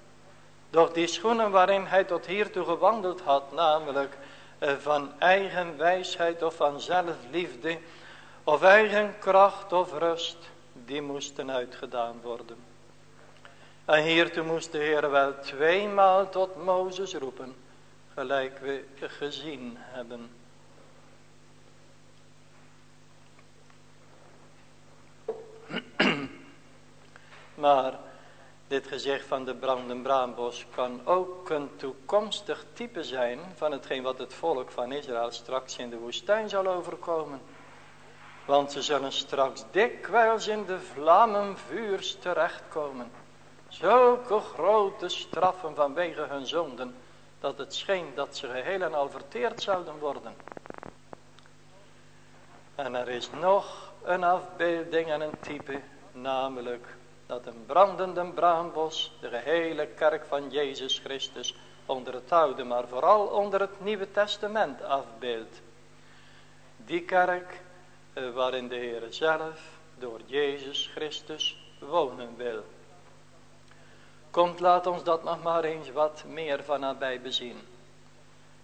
Doch die schoenen waarin hij tot hiertoe gewandeld had, namelijk van eigen wijsheid of van zelfliefde of eigen kracht of rust, die moesten uitgedaan worden. En hiertoe moest de Heer wel tweemaal tot Mozes roepen, gelijk we gezien hebben. Maar dit gezicht van de brandende braambos kan ook een toekomstig type zijn van hetgeen wat het volk van Israël straks in de woestijn zal overkomen. Want ze zullen straks dikwijls in de vlammen vuurs terechtkomen. Zulke grote straffen vanwege hun zonden, dat het scheen dat ze geheel en al verteerd zouden worden. En er is nog een afbeelding en een type, namelijk dat een brandende braambos de gehele kerk van Jezus Christus onder het oude, maar vooral onder het nieuwe testament afbeeldt. Die kerk eh, waarin de Heer zelf door Jezus Christus wonen wil. Komt, laat ons dat nog maar eens wat meer van nabij bezien.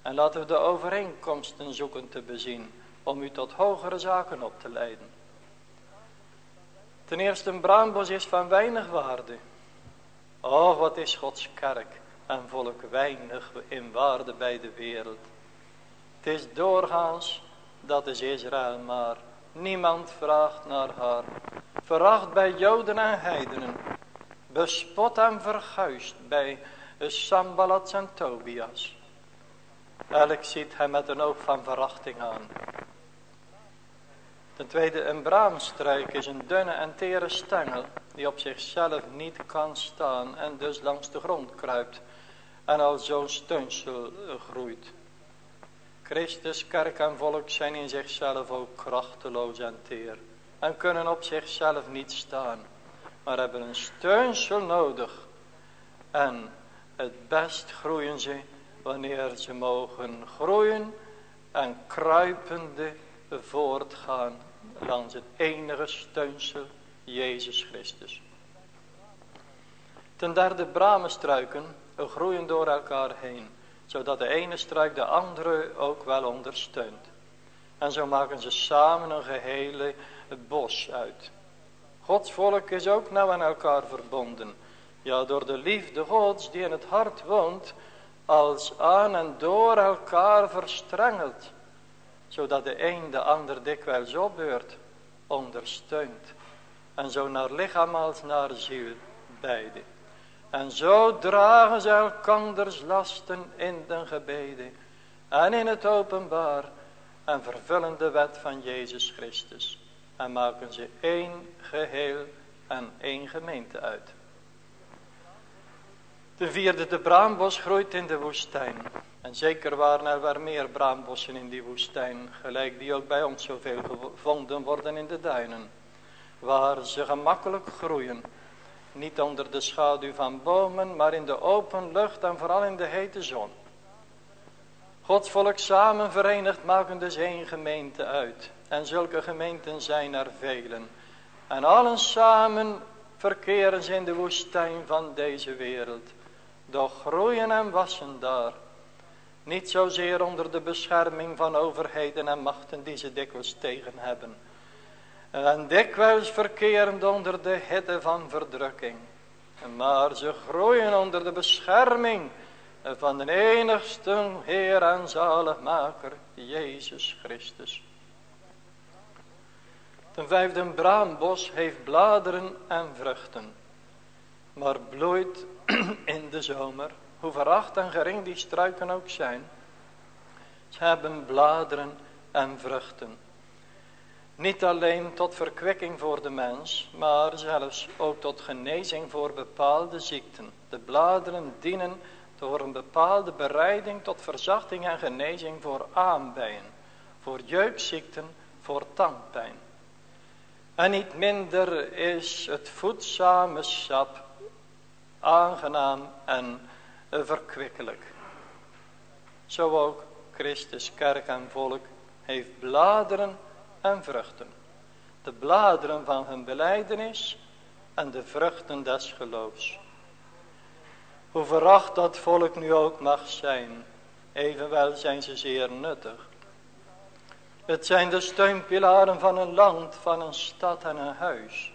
En laten we de overeenkomsten zoeken te bezien, om u tot hogere zaken op te leiden. Ten eerste, een braambos is van weinig waarde. Oh, wat is Gods kerk en volk weinig in waarde bij de wereld. Het is doorgaans, dat is Israël maar. Niemand vraagt naar haar. Veracht bij Joden en heidenen. Bespot en verguist bij Sambalats en Tobias. Elk ziet hem met een oog van verachting aan. Ten tweede, een braamstruik is een dunne en tere stengel die op zichzelf niet kan staan en dus langs de grond kruipt en als zo'n steunsel groeit. Christus, kerk en volk zijn in zichzelf ook krachteloos en teer en kunnen op zichzelf niet staan, maar hebben een steunsel nodig. En het best groeien ze wanneer ze mogen groeien en kruipende voortgaan langs het enige steunsel Jezus Christus. Ten derde bramenstruiken groeien door elkaar heen, zodat de ene struik de andere ook wel ondersteunt. En zo maken ze samen een gehele bos uit. Gods volk is ook nauw aan elkaar verbonden. Ja, door de liefde Gods die in het hart woont, als aan en door elkaar verstrengeld zodat de een de ander dikwijls opbeurt, ondersteunt. En zo naar lichaam als naar ziel, beide. En zo dragen ze elkanders lasten in de gebeden en in het openbaar en vervullen de wet van Jezus Christus. En maken ze één geheel en één gemeente uit. De vierde, de braambos groeit in de woestijn. En zeker waren er wel meer braambossen in die woestijn, gelijk die ook bij ons zoveel gevonden worden in de duinen. Waar ze gemakkelijk groeien, niet onder de schaduw van bomen, maar in de open lucht en vooral in de hete zon. Gods volk samen verenigd maken dus één gemeente uit. En zulke gemeenten zijn er velen. En allen samen verkeren ze in de woestijn van deze wereld. Doch groeien en wassen daar niet zozeer onder de bescherming van overheden en machten die ze dikwijls tegen hebben. En dikwijls verkerend onder de hitte van verdrukking. Maar ze groeien onder de bescherming van de enigste Heer en Zaligmaker, Jezus Christus. Ten vijfde, een braambos heeft bladeren en vruchten, maar bloeit in de zomer hoe veracht en gering die struiken ook zijn. Ze hebben bladeren en vruchten. Niet alleen tot verkwikking voor de mens, maar zelfs ook tot genezing voor bepaalde ziekten. De bladeren dienen door een bepaalde bereiding tot verzachting en genezing voor aanbijen, voor jeukziekten, voor tandpijn. En niet minder is het voedzame sap aangenaam en verkwikkelijk. Zo ook Christus, kerk en volk heeft bladeren en vruchten. De bladeren van hun beleidenis en de vruchten des geloofs. Hoe veracht dat volk nu ook mag zijn, evenwel zijn ze zeer nuttig. Het zijn de steunpilaren van een land, van een stad en een huis.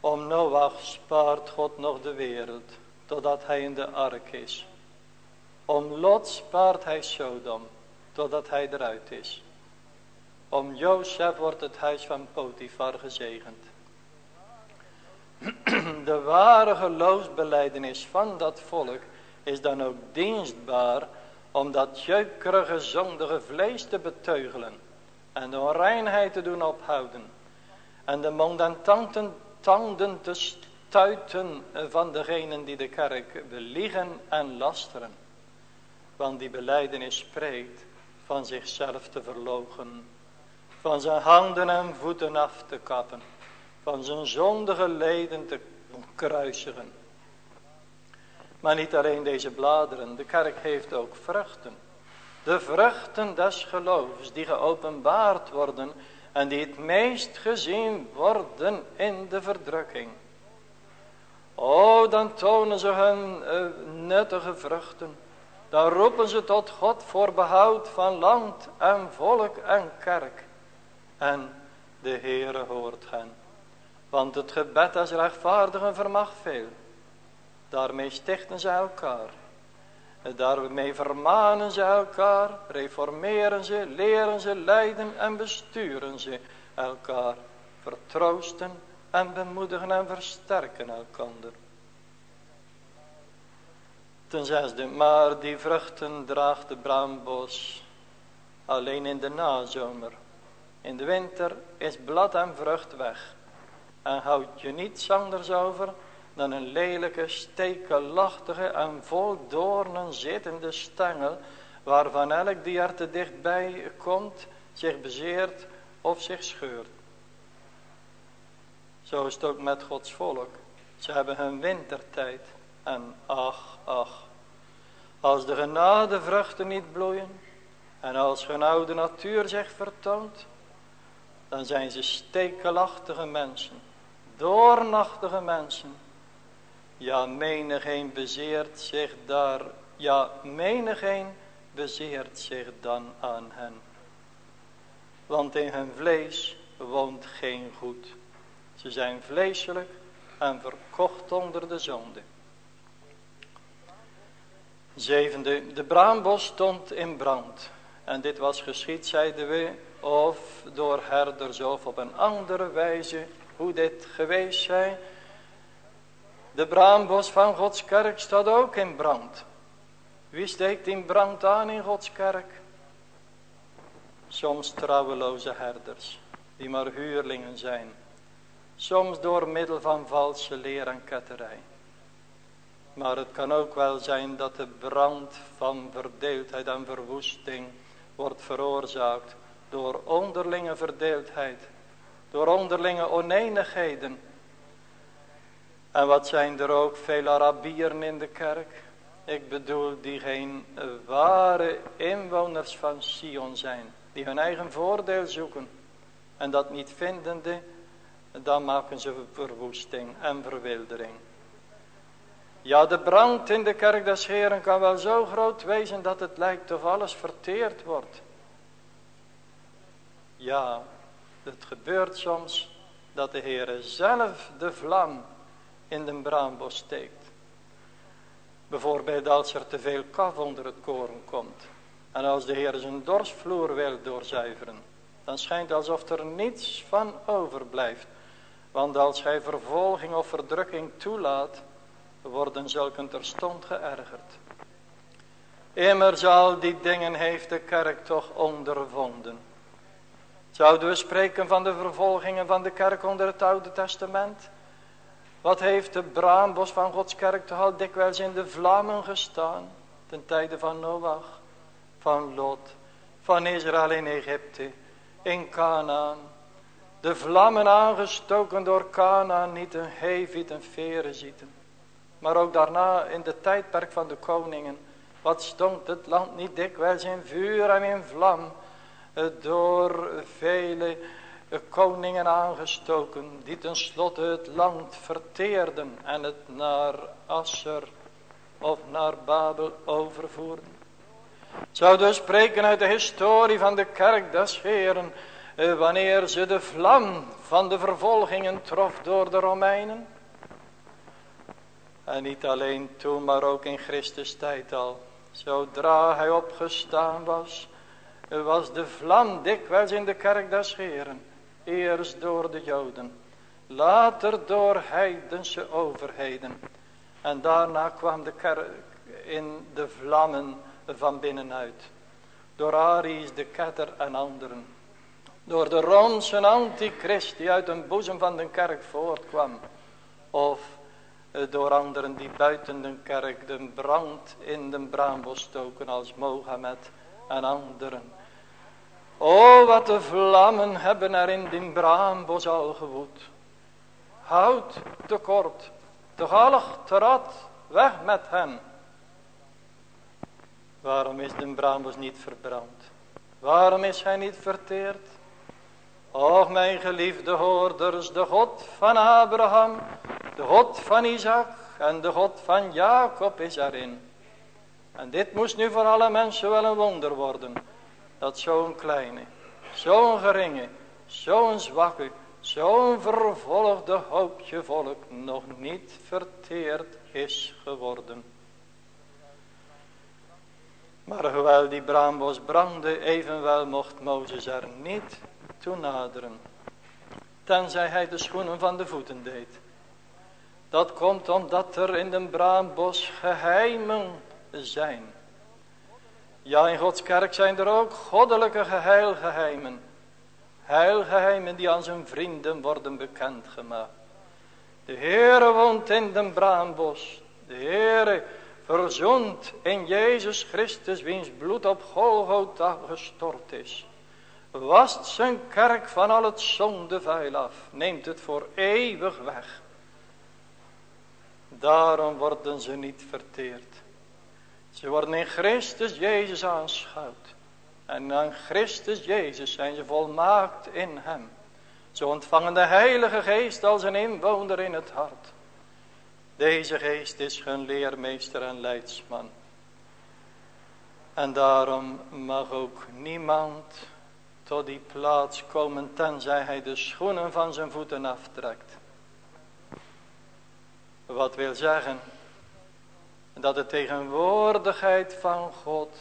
Om Noach spaart God nog de wereld, totdat hij in de ark is. Om Lot spaart hij Sodom, totdat hij eruit is. Om Jozef wordt het huis van Potifar gezegend. De ware geloofsbeleidenis van dat volk is dan ook dienstbaar om dat jeukerige zondige vlees te beteugelen en de onreinheid te doen ophouden en de mond en tanden, te stuiten van degenen die de kerk beliegen en lasteren. Want die beleidenis spreekt van zichzelf te verlogen, van zijn handen en voeten af te kappen, van zijn zondige leden te kruisigen. Maar niet alleen deze bladeren, de kerk heeft ook vruchten. De vruchten des geloofs die geopenbaard worden en die het meest gezien worden in de verdrukking. O, dan tonen ze hun uh, nuttige vruchten. Dan roepen ze tot God voor behoud van land en volk en kerk. En de Heere hoort hen. Want het gebed des rechtvaardigen vermag veel. Daarmee stichten ze elkaar. Daarmee vermanen ze elkaar, reformeren ze, leren ze, leiden en besturen ze elkaar. Vertroosten en bemoedigen en versterken elkander. Ten zesde, maar die vruchten draagt de braambos alleen in de nazomer. In de winter is blad en vrucht weg. En houd je niets anders over dan een lelijke, stekelachtige en vol doornen zittende stengel, waarvan elk die er te dichtbij komt, zich bezeert of zich scheurt. Zo is het ook met Gods volk. Ze hebben hun wintertijd. En ach, ach. Als de genadevruchten niet bloeien. En als geen oude natuur zich vertoont. Dan zijn ze stekelachtige mensen. Doornachtige mensen. Ja, menigeen bezeert zich daar. Ja, menigeen bezeert zich dan aan hen. Want in hun vlees woont geen goed. Ze zijn vleeselijk en verkocht onder de zonde. Zevende, de braambos stond in brand. En dit was geschied, zeiden we, of door herders of op een andere wijze, hoe dit geweest zij. De braambos van Gods kerk staat ook in brand. Wie steekt in brand aan in Gods kerk? Soms trouweloze herders, die maar huurlingen zijn. Soms door middel van valse leer en ketterij. Maar het kan ook wel zijn dat de brand van verdeeldheid en verwoesting wordt veroorzaakt door onderlinge verdeeldheid. Door onderlinge oneenigheden en wat zijn er ook veel Arabieren in de kerk. Ik bedoel die geen ware inwoners van Sion zijn. Die hun eigen voordeel zoeken. En dat niet vindende, dan maken ze verwoesting en verwildering. Ja, de brand in de kerk des Heren kan wel zo groot wezen dat het lijkt of alles verteerd wordt. Ja, het gebeurt soms dat de Heere zelf de vlam in de braambos steekt. Bijvoorbeeld als er te veel kaf onder het koren komt. En als de Heer zijn dorsvloer wil doorzuiveren. Dan schijnt alsof er niets van overblijft. Want als hij vervolging of verdrukking toelaat. Worden zulken terstond geërgerd. Immers al die dingen heeft de kerk toch ondervonden. Zouden we spreken van de vervolgingen van de kerk onder het Oude Testament? Wat heeft de braambos van Gods kerk toch al dikwijls in de vlammen gestaan. Ten tijde van Noach, van Lot, van Israël in Egypte, in Canaan. De vlammen aangestoken door Canaan, niet een Hevit en Ferezieten. Maar ook daarna in de tijdperk van de koningen. Wat stond het land niet dikwijls in vuur en in vlam. Door vele koningen aangestoken, die tenslotte het land verteerden en het naar Asser of naar Babel overvoerden. Zouden we spreken uit de historie van de kerk des Heren, eh, wanneer ze de vlam van de vervolgingen trof door de Romeinen. En niet alleen toen, maar ook in Christus tijd al. Zodra hij opgestaan was, was de vlam dikwijls in de kerk des Heren. Eerst door de Joden, later door heidense overheden. En daarna kwam de kerk in de vlammen van binnenuit. Door Aries, de ketter en anderen. Door de Romse antichrist die uit een boezem van de kerk voortkwam. Of eh, door anderen die buiten de kerk de brand in de braambos stoken als Mohammed en anderen. O wat de vlammen hebben er in die braambos al gewoed. Houd te kort, te gallig, te rad, weg met hen. Waarom is de braambos niet verbrand? Waarom is hij niet verteerd? Och mijn geliefde hoorders, de God van Abraham, de God van Isaac en de God van Jacob is erin. En dit moest nu voor alle mensen wel een wonder worden. Dat zo'n kleine, zo'n geringe, zo'n zwakke, zo'n vervolgde hoopje volk nog niet verteerd is geworden. Maar hoewel die braambos brandde, evenwel mocht Mozes er niet toe naderen. Tenzij hij de schoenen van de voeten deed. Dat komt omdat er in de braambos geheimen zijn. Ja, in Gods kerk zijn er ook goddelijke geheilgeheimen. Heilgeheimen die aan zijn vrienden worden bekendgemaakt. De Heere woont in de braambos. De Heere verzoend in Jezus Christus, wiens bloed op Golgotha gestort is. Wast zijn kerk van al het zondevuil af, neemt het voor eeuwig weg. Daarom worden ze niet verteerd. Ze worden in Christus Jezus aanschouwd. En aan Christus Jezus zijn ze volmaakt in hem. Ze ontvangen de Heilige Geest als een inwoner in het hart. Deze geest is hun leermeester en leidsman. En daarom mag ook niemand tot die plaats komen tenzij hij de schoenen van zijn voeten aftrekt. Wat wil zeggen dat de tegenwoordigheid van God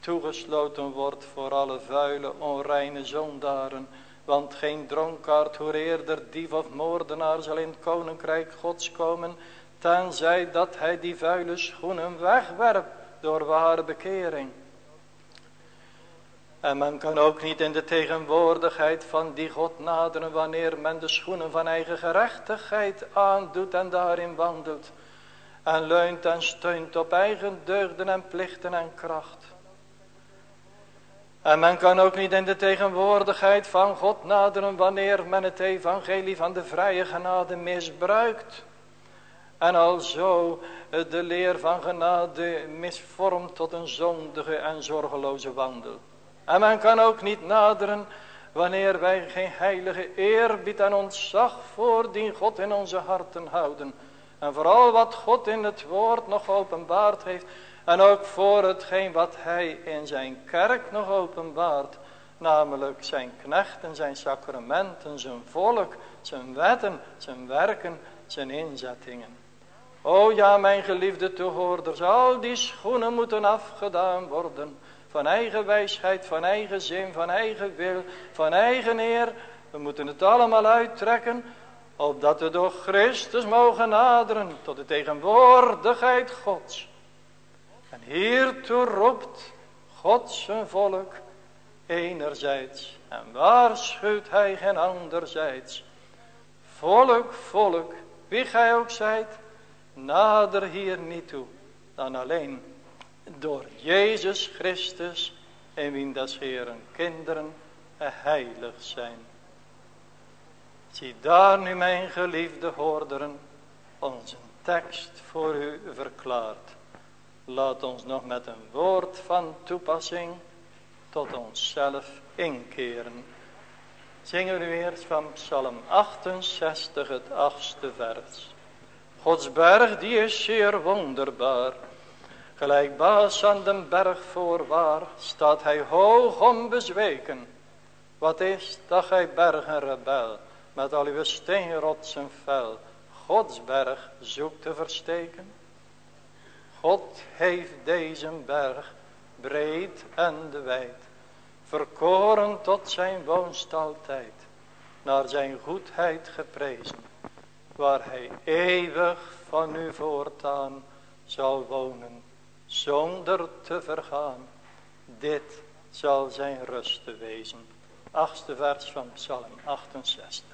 toegesloten wordt voor alle vuile, onreine zondaren want geen dronkaard, hoe eerder dief of moordenaar zal in het koninkrijk gods komen. Tenzij dat hij die vuile schoenen wegwerpt door ware bekering. En men kan ook niet in de tegenwoordigheid van die God naderen wanneer men de schoenen van eigen gerechtigheid aandoet en daarin wandelt. En leunt en steunt op eigen deugden en plichten en kracht. En men kan ook niet in de tegenwoordigheid van God naderen wanneer men het evangelie van de vrije genade misbruikt. En alzo de leer van genade misvormt tot een zondige en zorgeloze wandel. En men kan ook niet naderen wanneer wij geen heilige eerbied en ontzag voor die God in onze harten houden. En vooral wat God in het woord nog openbaard heeft en ook voor hetgeen wat hij in zijn kerk nog openbaart. Namelijk zijn knechten, zijn sacramenten, zijn volk, zijn wetten, zijn werken, zijn inzettingen. O ja, mijn geliefde toehoorders, al die schoenen moeten afgedaan worden. Van eigen wijsheid, van eigen zin, van eigen wil, van eigen eer. We moeten het allemaal uittrekken, opdat we door Christus mogen naderen tot de tegenwoordigheid Gods. En hiertoe roept God zijn volk enerzijds en waarschuwt hij geen anderzijds. Volk, volk, wie gij ook zijt, nader hier niet toe dan alleen door Jezus Christus in wien des Heeren kinderen heilig zijn. Zie daar nu mijn geliefde hoorderen onze tekst voor u verklaard. Laat ons nog met een woord van toepassing tot onszelf inkeren. Zingen we eerst van Psalm 68, het achtste vers. Gods berg die is zeer wonderbaar. Gelijk baas aan den berg voorwaar staat hij hoog onbezweken. Wat is dat gij bergen rebel, met al uw steenrotsen fel, Gods berg zoekt te versteken? God heeft deze berg, breed en de wijd, verkoren tot zijn woonstaltijd, naar zijn goedheid geprezen, waar hij eeuwig van u voortaan zal wonen, zonder te vergaan. Dit zal zijn rust wezen. Achtste vers van Psalm 68.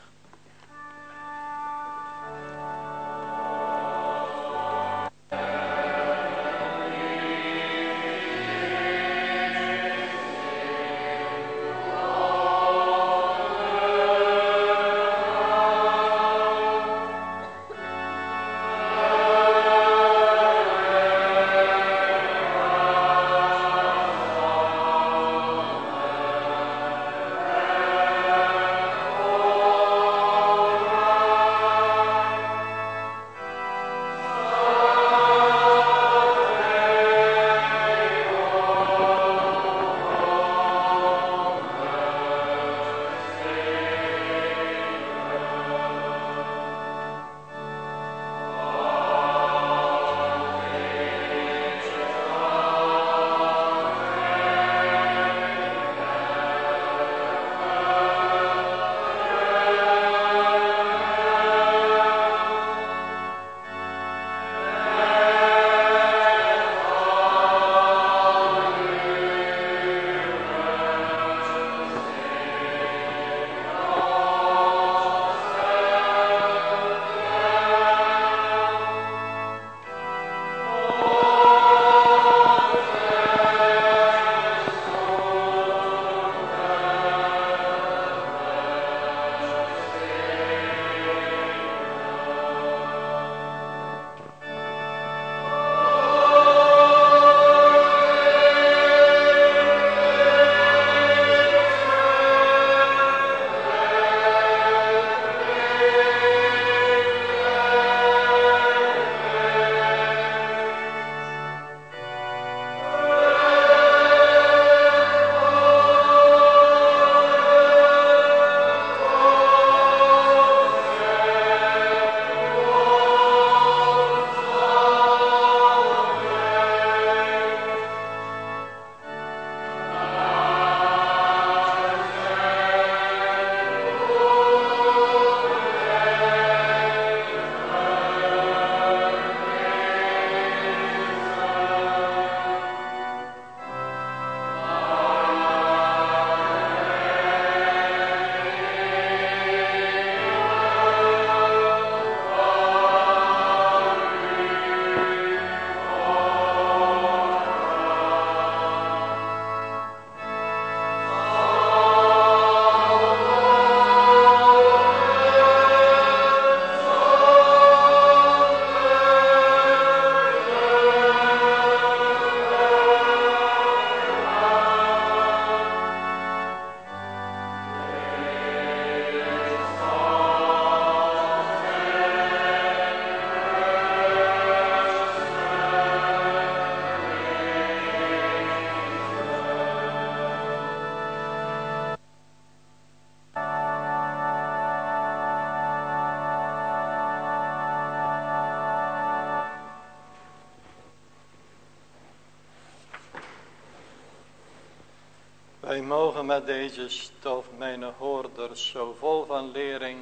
Met deze stof mijn hoorders zo vol van lering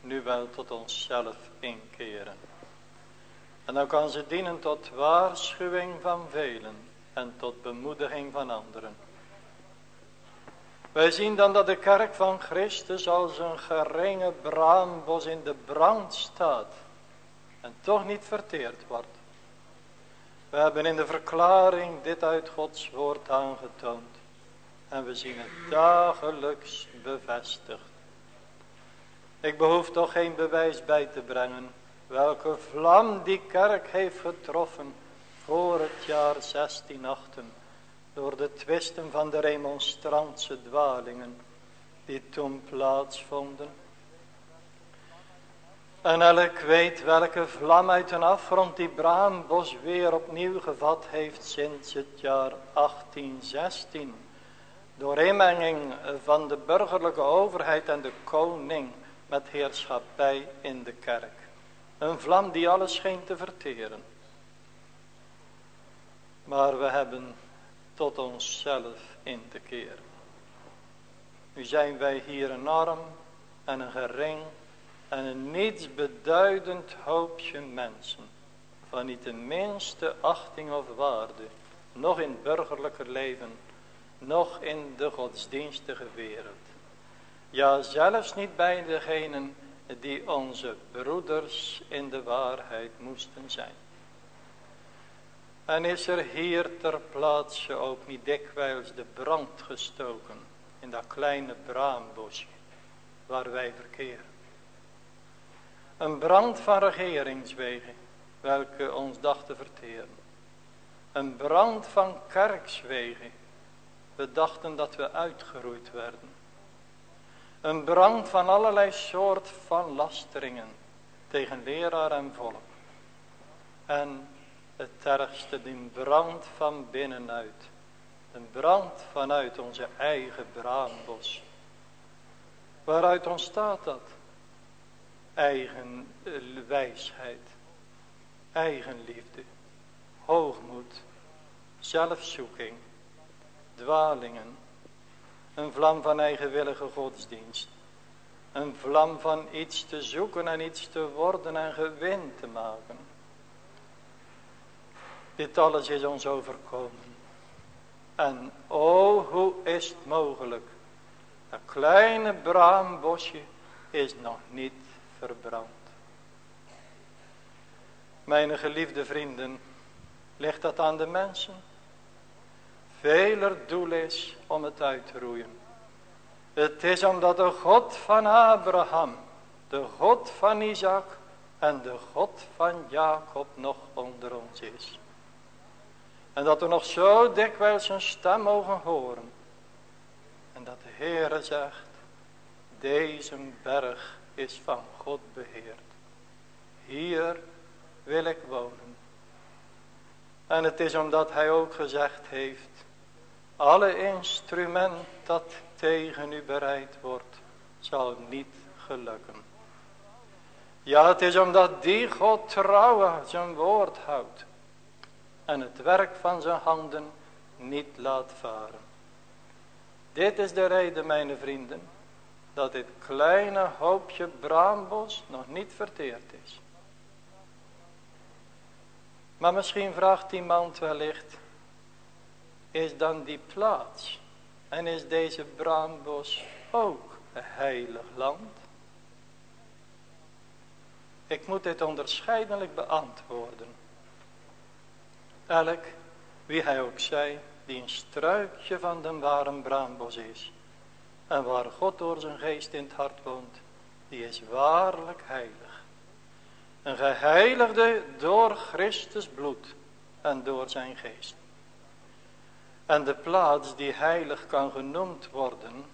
nu wel tot onszelf inkeren. En dan kan ze dienen tot waarschuwing van velen en tot bemoediging van anderen. Wij zien dan dat de kerk van Christus als een geringe braambos in de brand staat en toch niet verteerd wordt. We hebben in de verklaring dit uit Gods woord aangetoond. En we zien het dagelijks bevestigd. Ik behoef toch geen bewijs bij te brengen. Welke vlam die kerk heeft getroffen voor het jaar 1618. Door de twisten van de remonstrantse dwalingen die toen plaatsvonden. En elk weet welke vlam uit een afgrond die Braambos weer opnieuw gevat heeft sinds het jaar 1816 Door inmenging van de burgerlijke overheid en de koning met heerschappij in de kerk. Een vlam die alles scheen te verteren. Maar we hebben tot onszelf in te keren. Nu zijn wij hier een arm en een gering en een niets beduidend hoopje mensen. Van niet de minste achting of waarde. Nog in het burgerlijke leven. Nog in de godsdienstige wereld. Ja zelfs niet bij degenen die onze broeders in de waarheid moesten zijn. En is er hier ter plaatse ook niet dikwijls de brand gestoken in dat kleine braambosje waar wij verkeren. Een brand van regeringswegen welke ons dachten verteren. Een brand van kerkswegen. We dachten dat we uitgeroeid werden. Een brand van allerlei soort van lasteringen tegen leraar en volk. En het ergste, die brand van binnenuit. Een brand vanuit onze eigen braambos. Waaruit ontstaat dat? Eigen wijsheid, eigenliefde, hoogmoed, zelfzoeking, dwalingen, een vlam van eigenwillige godsdienst. Een vlam van iets te zoeken en iets te worden en gewin te maken. Dit alles is ons overkomen. En o, hoe is het mogelijk? Dat kleine braambosje is nog niet verbrand. Mijn geliefde vrienden, ligt dat aan de mensen? Veler doel is om het uit te roeien. Het is omdat de God van Abraham, de God van Isaac en de God van Jacob nog onder ons is. En dat we nog zo dikwijls zijn stem mogen horen. En dat de Heere zegt, deze berg is van God beheerd. Hier wil ik wonen. En het is omdat hij ook gezegd heeft, alle instrument dat tegen u bereid wordt, zal niet gelukken. Ja, het is omdat die God trouw zijn woord houdt. En het werk van zijn handen niet laat varen. Dit is de reden, mijn vrienden, dat dit kleine hoopje braambos nog niet verteerd is. Maar misschien vraagt iemand wellicht, is dan die plaats. En is deze braambos ook een heilig land? Ik moet dit onderscheidelijk beantwoorden. Elk, wie hij ook zij, die een struikje van de ware braambos is. En waar God door zijn geest in het hart woont, die is waarlijk heilig. Een geheiligde door Christus bloed en door zijn geest. En de plaats die heilig kan genoemd worden,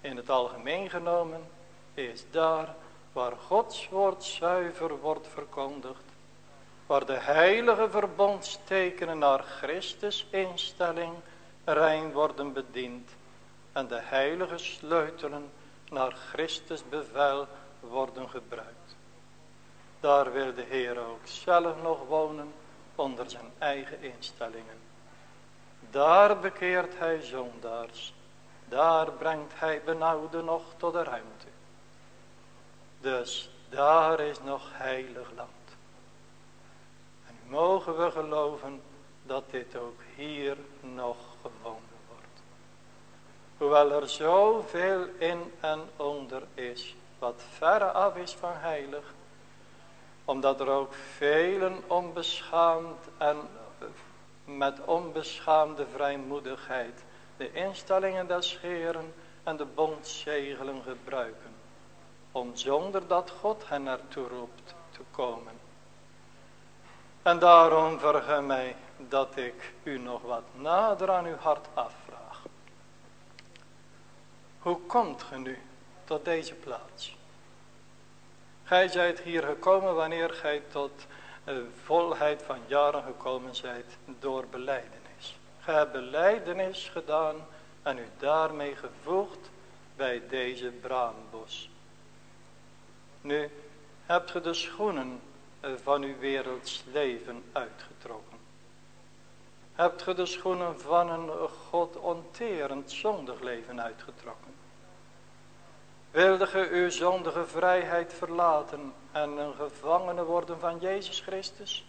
in het algemeen genomen, is daar waar Gods woord zuiver wordt verkondigd. Waar de heilige verbondstekenen naar Christus instelling rein worden bediend. En de heilige sleutelen naar Christus bevel worden gebruikt. Daar wil de Heer ook zelf nog wonen onder zijn eigen instellingen. Daar bekeert hij zondaars. Daar brengt hij benauwden nog tot de ruimte. Dus daar is nog heilig land. En mogen we geloven dat dit ook hier nog gewonnen wordt. Hoewel er zoveel in en onder is, wat verre af is van heilig. Omdat er ook velen onbeschaamd en met onbeschaamde vrijmoedigheid de instellingen des Heeren en de bondzegelen gebruiken. Om zonder dat God hen naartoe roept te komen. En daarom verge mij dat ik u nog wat nader aan uw hart afvraag. Hoe komt ge nu tot deze plaats? Gij zijt hier gekomen wanneer gij tot volheid van jaren gekomen zijt door beleidenis. Gij hebt beleidenis gedaan en u daarmee gevoegd bij deze braambos. Nu hebt ge de schoenen van uw werelds leven uitgetrokken. Hebt ge de schoenen van een God onterend zondig leven uitgetrokken. Wilde ge uw zondige vrijheid verlaten en een gevangene worden van Jezus Christus?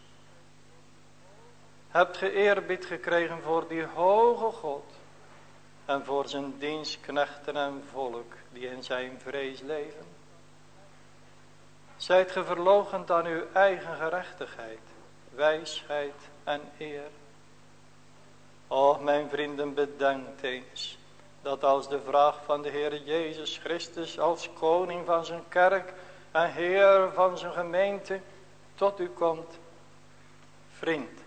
Hebt ge eerbied gekregen voor die hoge God en voor zijn dienstknechten en volk die in zijn vrees leven? Zijt ge verlogend aan uw eigen gerechtigheid, wijsheid en eer? O mijn vrienden, bedenkt eens dat als de vraag van de Heer Jezus Christus als koning van zijn kerk en Heer van zijn gemeente tot u komt. Vriend,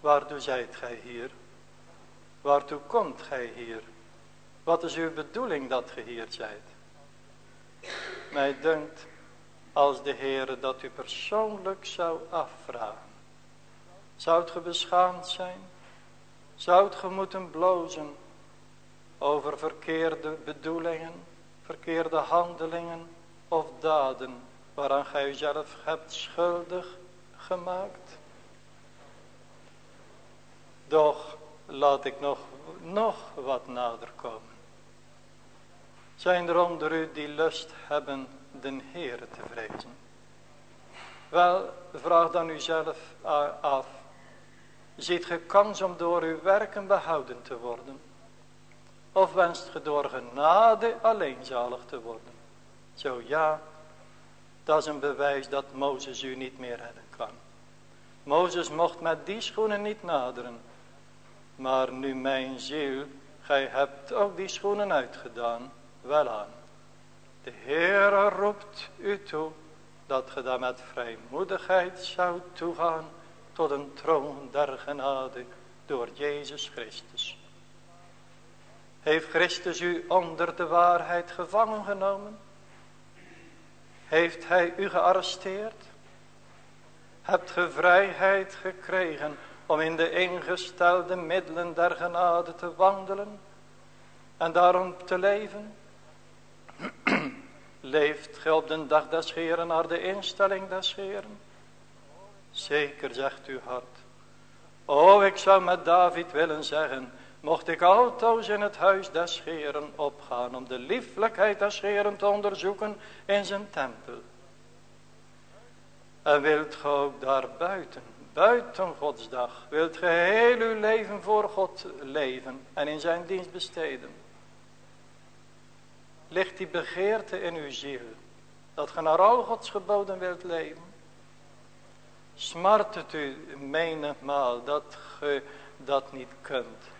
waartoe zijt gij hier? Waartoe komt gij hier? Wat is uw bedoeling dat ge hier zijt? Mij dunkt, als de Heer dat u persoonlijk zou afvragen. Zoudt ge beschaamd zijn? Zoudt ge moeten blozen over verkeerde bedoelingen, verkeerde handelingen of daden waaraan gij uzelf hebt schuldig gemaakt? Doch laat ik nog, nog wat nader komen. Zijn er onder u die lust hebben den Heer te vrezen? Wel, vraag dan uzelf af. Ziet ge kans om door uw werken behouden te worden? Of wenst ge door genade alleen zalig te worden? Zo ja, dat is een bewijs dat Mozes u niet meer redden kan. Mozes mocht met die schoenen niet naderen. Maar nu mijn ziel, gij hebt ook die schoenen uitgedaan, wel aan. De Heere roept u toe, dat ge daar met vrijmoedigheid zou toegaan tot een troon der genade door Jezus Christus. Heeft Christus u onder de waarheid gevangen genomen? Heeft hij u gearresteerd? Hebt ge vrijheid gekregen om in de ingestelde middelen der genade te wandelen en daarom te leven? Leeft ge op de dag des Heren naar de instelling des Heren? Zeker zegt uw hart. O, ik zou met David willen zeggen, mocht ik altoos in het huis des Heren opgaan om de lieflijkheid des Heren te onderzoeken in zijn tempel. En wilt ge ook daar buiten, buiten Gods dag, wilt ge heel uw leven voor God leven en in zijn dienst besteden. Ligt die begeerte in uw ziel, dat ge naar al Gods geboden wilt leven? Smart het u menigmaal dat ge dat niet kunt.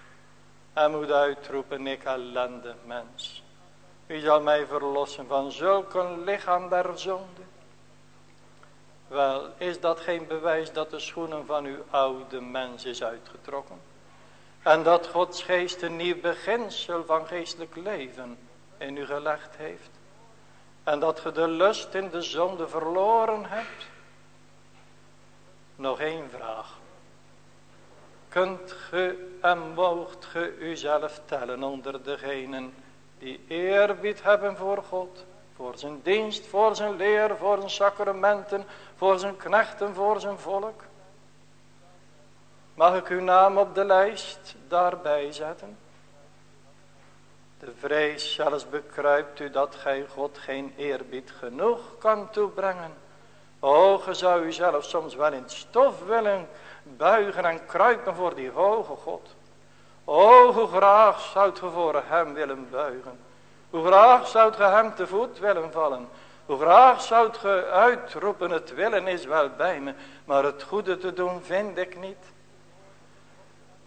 En moet uitroepen, ik ellende mens. Wie zal mij verlossen van zulk een lichaam der zonde? Wel, is dat geen bewijs dat de schoenen van uw oude mens is uitgetrokken? En dat Gods geest een nieuw beginsel van geestelijk leven in u gelegd heeft? En dat ge de lust in de zonde verloren hebt? Nog één vraag. Kunt ge en moogt ge uzelf tellen onder degenen die eerbied hebben voor God, voor zijn dienst, voor zijn leer, voor zijn sacramenten, voor zijn knechten, voor zijn volk? Mag ik uw naam op de lijst daarbij zetten? De vrees zelfs bekruipt u dat gij God geen eerbied genoeg kan toebrengen O, ge zou u zelf soms wel in stof willen buigen en kruipen voor die hoge God. O, hoe graag zoudt ge voor hem willen buigen. Hoe graag zoudt ge hem te voet willen vallen. Hoe graag zoudt ge uitroepen, het willen is wel bij me, maar het goede te doen vind ik niet.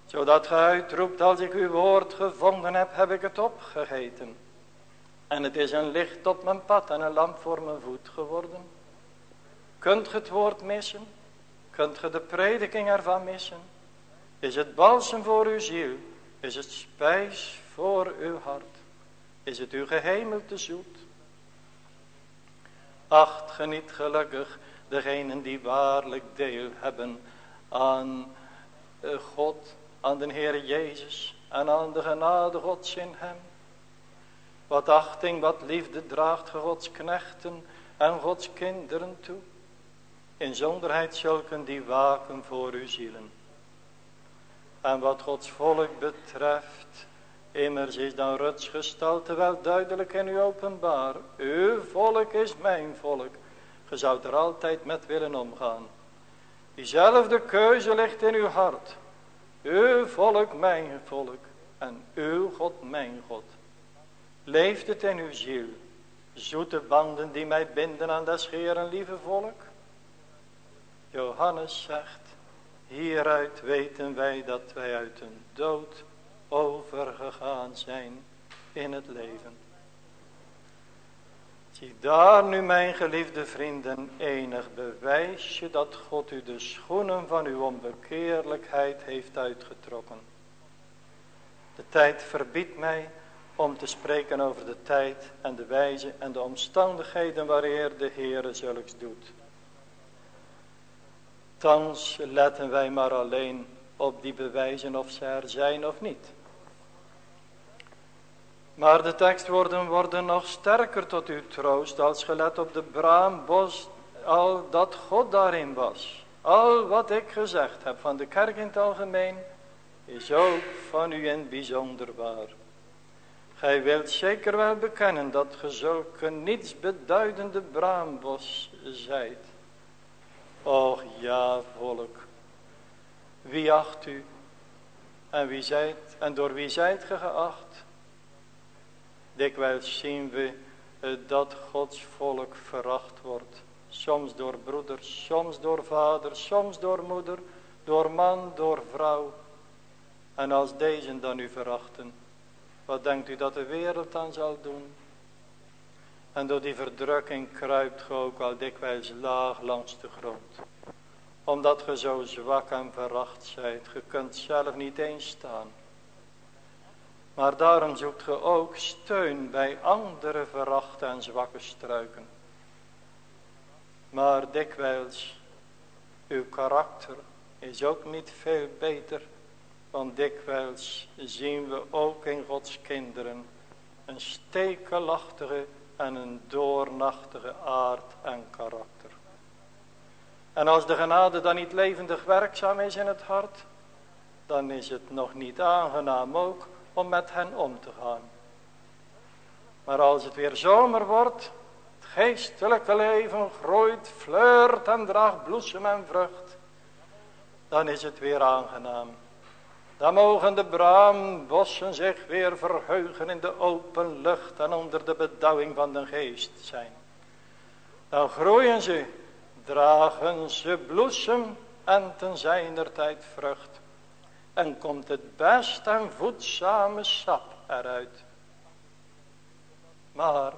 Zodat ge uitroept, als ik uw woord gevonden heb, heb ik het opgegeten. En het is een licht op mijn pad en een lamp voor mijn voet geworden. Kunt ge het woord missen? Kunt ge de prediking ervan missen? Is het balsem voor uw ziel? Is het spijs voor uw hart? Is het uw te zoet? Acht geniet gelukkig degenen die waarlijk deel hebben aan eh, God aan de Heer Jezus en aan de genade Gods in hem. Wat achting, wat liefde draagt Gods knechten en Gods kinderen toe. In zonderheid zulken die waken voor uw zielen. En wat Gods volk betreft, immers is dan Ruts gestalte wel duidelijk in u openbaar. Uw volk is mijn volk. Ge zou er altijd met willen omgaan. Diezelfde keuze ligt in uw hart. Uw volk, mijn volk. En uw God, mijn God. Leeft het in uw ziel. Zoete banden die mij binden aan des Heeren lieve volk. Johannes zegt. Hieruit weten wij dat wij uit een dood overgegaan zijn in het leven. Zie daar nu mijn geliefde vrienden enig bewijsje dat God u de schoenen van uw onbekeerlijkheid heeft uitgetrokken. De tijd verbiedt mij om te spreken over de tijd en de wijze en de omstandigheden waarin de Heere zulks doet. Thans letten wij maar alleen op die bewijzen of ze er zijn of niet. Maar de tekstwoorden worden nog sterker tot uw troost als gelet op de braambos, al dat God daarin was. Al wat ik gezegd heb van de kerk in het algemeen, is ook van u in bijzonder waar. Gij wilt zeker wel bekennen dat ge zulke nietsbeduidende braambos zijt. Och ja, volk. Wie acht u? En wie zijt, en door wie zijt ge geacht? Dikwijls zien we dat Gods volk veracht wordt. Soms door broeders, soms door vader, soms door moeder, door man, door vrouw. En als deze dan u verachten, wat denkt u dat de wereld dan zal doen? En door die verdrukking kruipt ge ook al dikwijls laag langs de grond. Omdat ge zo zwak en veracht zijt. Ge kunt zelf niet eens staan. Maar daarom zoekt ge ook steun bij andere verachte en zwakke struiken. Maar dikwijls, uw karakter is ook niet veel beter. Want dikwijls zien we ook in Gods kinderen een stekelachtige en een doornachtige aard en karakter. En als de genade dan niet levendig werkzaam is in het hart, dan is het nog niet aangenaam ook om met hen om te gaan. Maar als het weer zomer wordt, het geestelijke leven groeit, fleurt en draagt bloesem en vrucht, dan is het weer aangenaam. Dan mogen de braambossen zich weer verheugen in de open lucht en onder de bedouwing van de geest zijn. Dan groeien ze, dragen ze bloesem en ten zijner tijd vrucht. En komt het best en voedzame sap eruit. Maar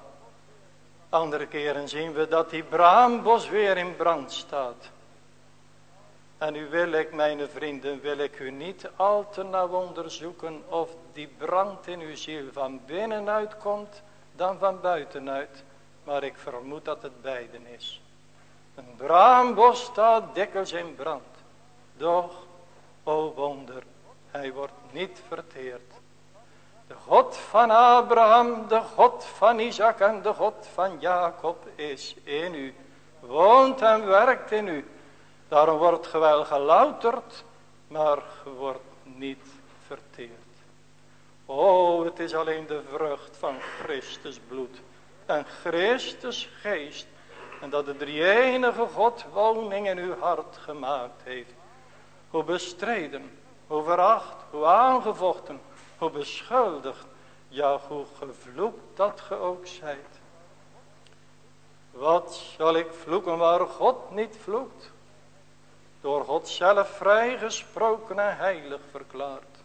andere keren zien we dat die braambos weer in brand staat. En nu wil ik, mijn vrienden, wil ik u niet al te nauw onderzoeken of die brand in uw ziel van binnenuit komt dan van buitenuit. Maar ik vermoed dat het beiden is. Een braambos staat dikwijls in brand. Doch, o wonder, hij wordt niet verteerd. De God van Abraham, de God van Isaac en de God van Jacob is in u. Woont en werkt in u. Daarom wordt ge wel gelouterd, maar ge wordt niet verteerd. Oh, het is alleen de vrucht van Christus bloed en Christus geest. En dat de drie enige God woning in uw hart gemaakt heeft. Hoe bestreden, hoe veracht, hoe aangevochten, hoe beschuldigd, ja hoe gevloekt dat ge ook zijt. Wat zal ik vloeken waar God niet vloekt? Door God zelf vrijgesproken en heilig verklaard.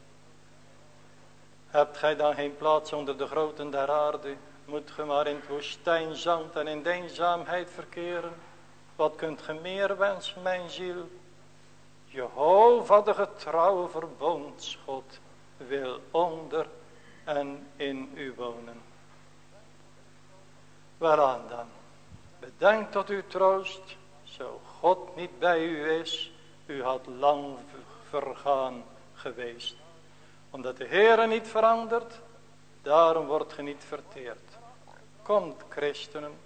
Hebt gij dan geen plaats onder de groten der aarde, moet ge maar in het woestijn zand en in eenzaamheid verkeren. Wat kunt ge meer wensen, mijn ziel? Jehovah de getrouwe verbondsgod wil onder en in u wonen. Waaraan dan? Bedenk tot uw troost zo God niet bij u is, u had lang vergaan, geweest. Omdat de Heere niet verandert, daarom wordt ge niet verteerd. Komt christenen,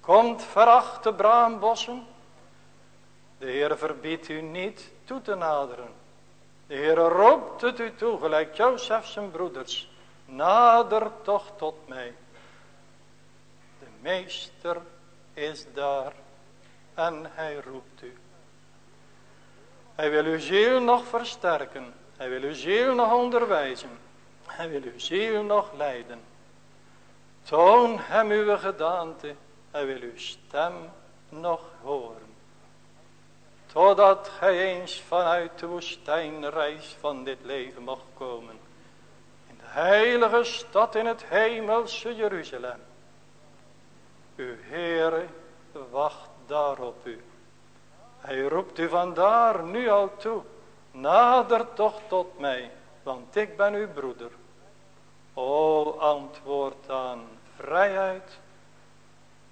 komt verachte braambossen. De Heere verbiedt u niet toe te naderen. De Heere roept het u toe, gelijk Jozef zijn broeders. Nader toch tot mij. De meester is daar en hij roept u. Hij wil uw ziel nog versterken. Hij wil uw ziel nog onderwijzen. Hij wil uw ziel nog leiden. Toon hem uw gedaante. Hij wil uw stem nog horen. Totdat gij eens vanuit de woestijnreis van dit leven mag komen. In de heilige stad in het hemelse Jeruzalem. Uw Heere wacht daar op u. Hij roept u vandaar nu al toe. Nader toch tot mij, want ik ben uw broeder. O antwoord aan vrijheid.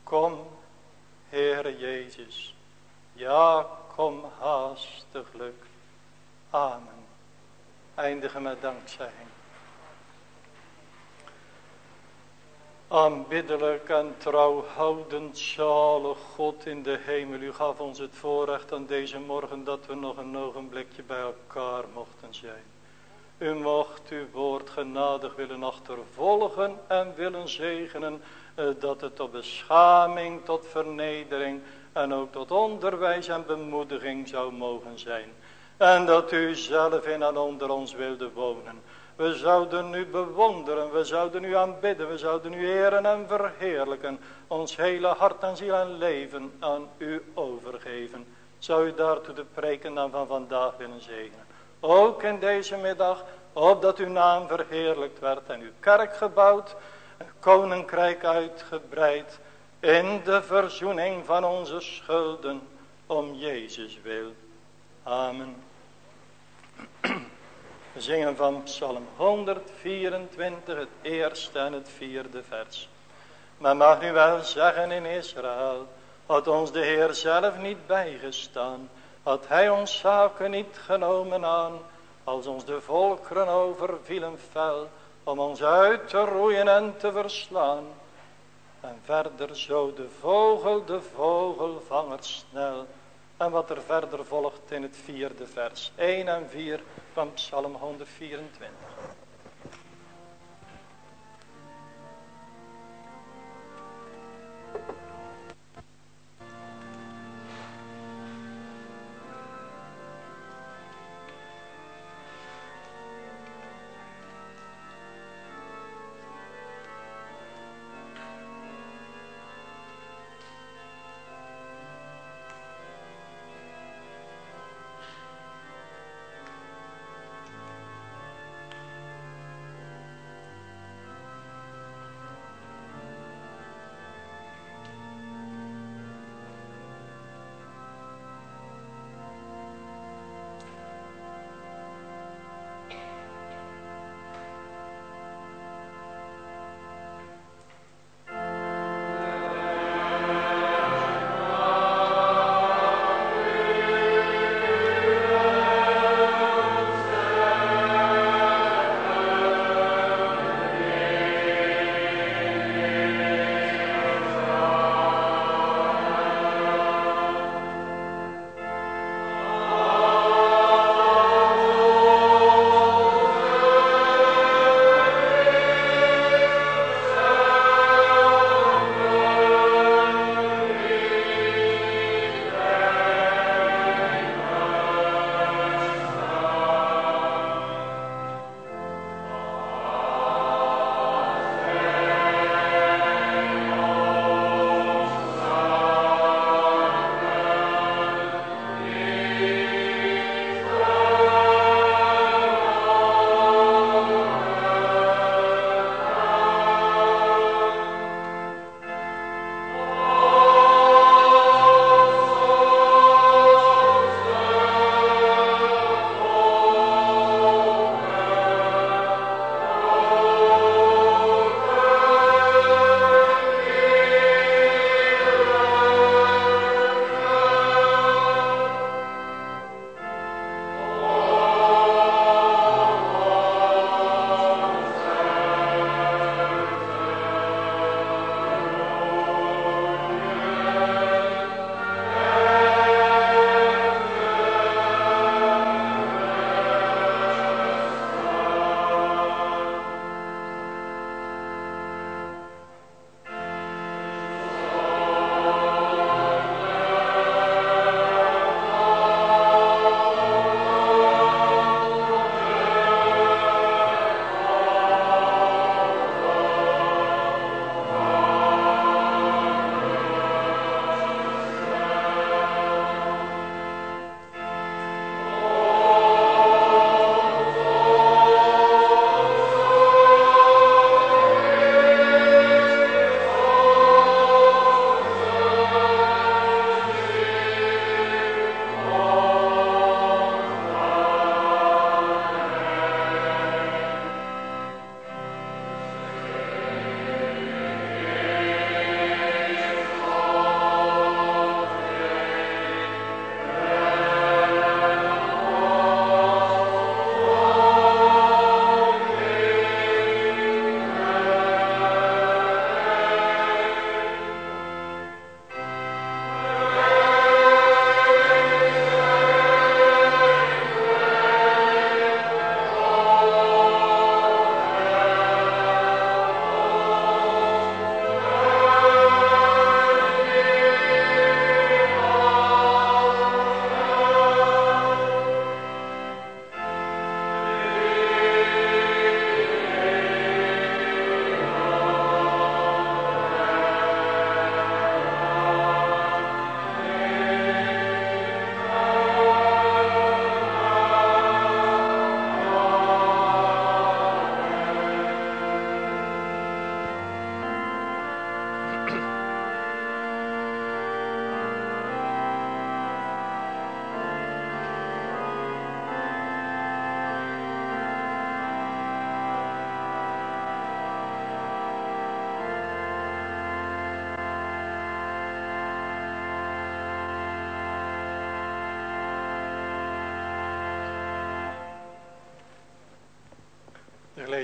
Kom, Heere Jezus. Ja, kom haastiglijk. Amen. Eindigen met dankzegging. Aanbiddelijk en trouwhoudend zalig God in de hemel. U gaf ons het voorrecht aan deze morgen dat we nog een ogenblikje bij elkaar mochten zijn. U mocht uw woord genadig willen achtervolgen en willen zegenen. Eh, dat het tot beschaming, tot vernedering en ook tot onderwijs en bemoediging zou mogen zijn. En dat u zelf in en onder ons wilde wonen. We zouden u bewonderen, we zouden u aanbidden, we zouden u eren en verheerlijken. Ons hele hart en ziel en leven aan u overgeven. Zou u daartoe de preken dan van vandaag willen zegenen. Ook in deze middag, opdat uw naam verheerlijkt werd en uw kerk gebouwd. Een koninkrijk uitgebreid in de verzoening van onze schulden om Jezus wil. Amen. Zingen van Psalm 124, het eerste en het vierde vers. Maar mag nu wel zeggen in Israël, had ons de Heer zelf niet bijgestaan, had Hij ons zaken niet genomen aan, als ons de volkeren overvielen fel, om ons uit te roeien en te verslaan. En verder zo de vogel, de vogelvanger snel, en wat er verder volgt in het vierde vers. 1 en 4 van Psalm 124.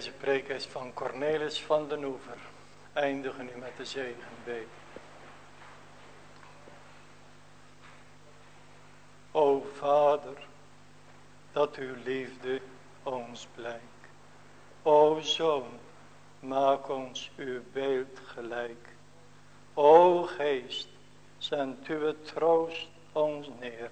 Deze preek is van Cornelis van den Oever. Eindigen nu met de zegenbeden. O Vader, dat uw liefde ons blijkt. O Zoon, maak ons uw beeld gelijk. O Geest, zend uw troost ons neer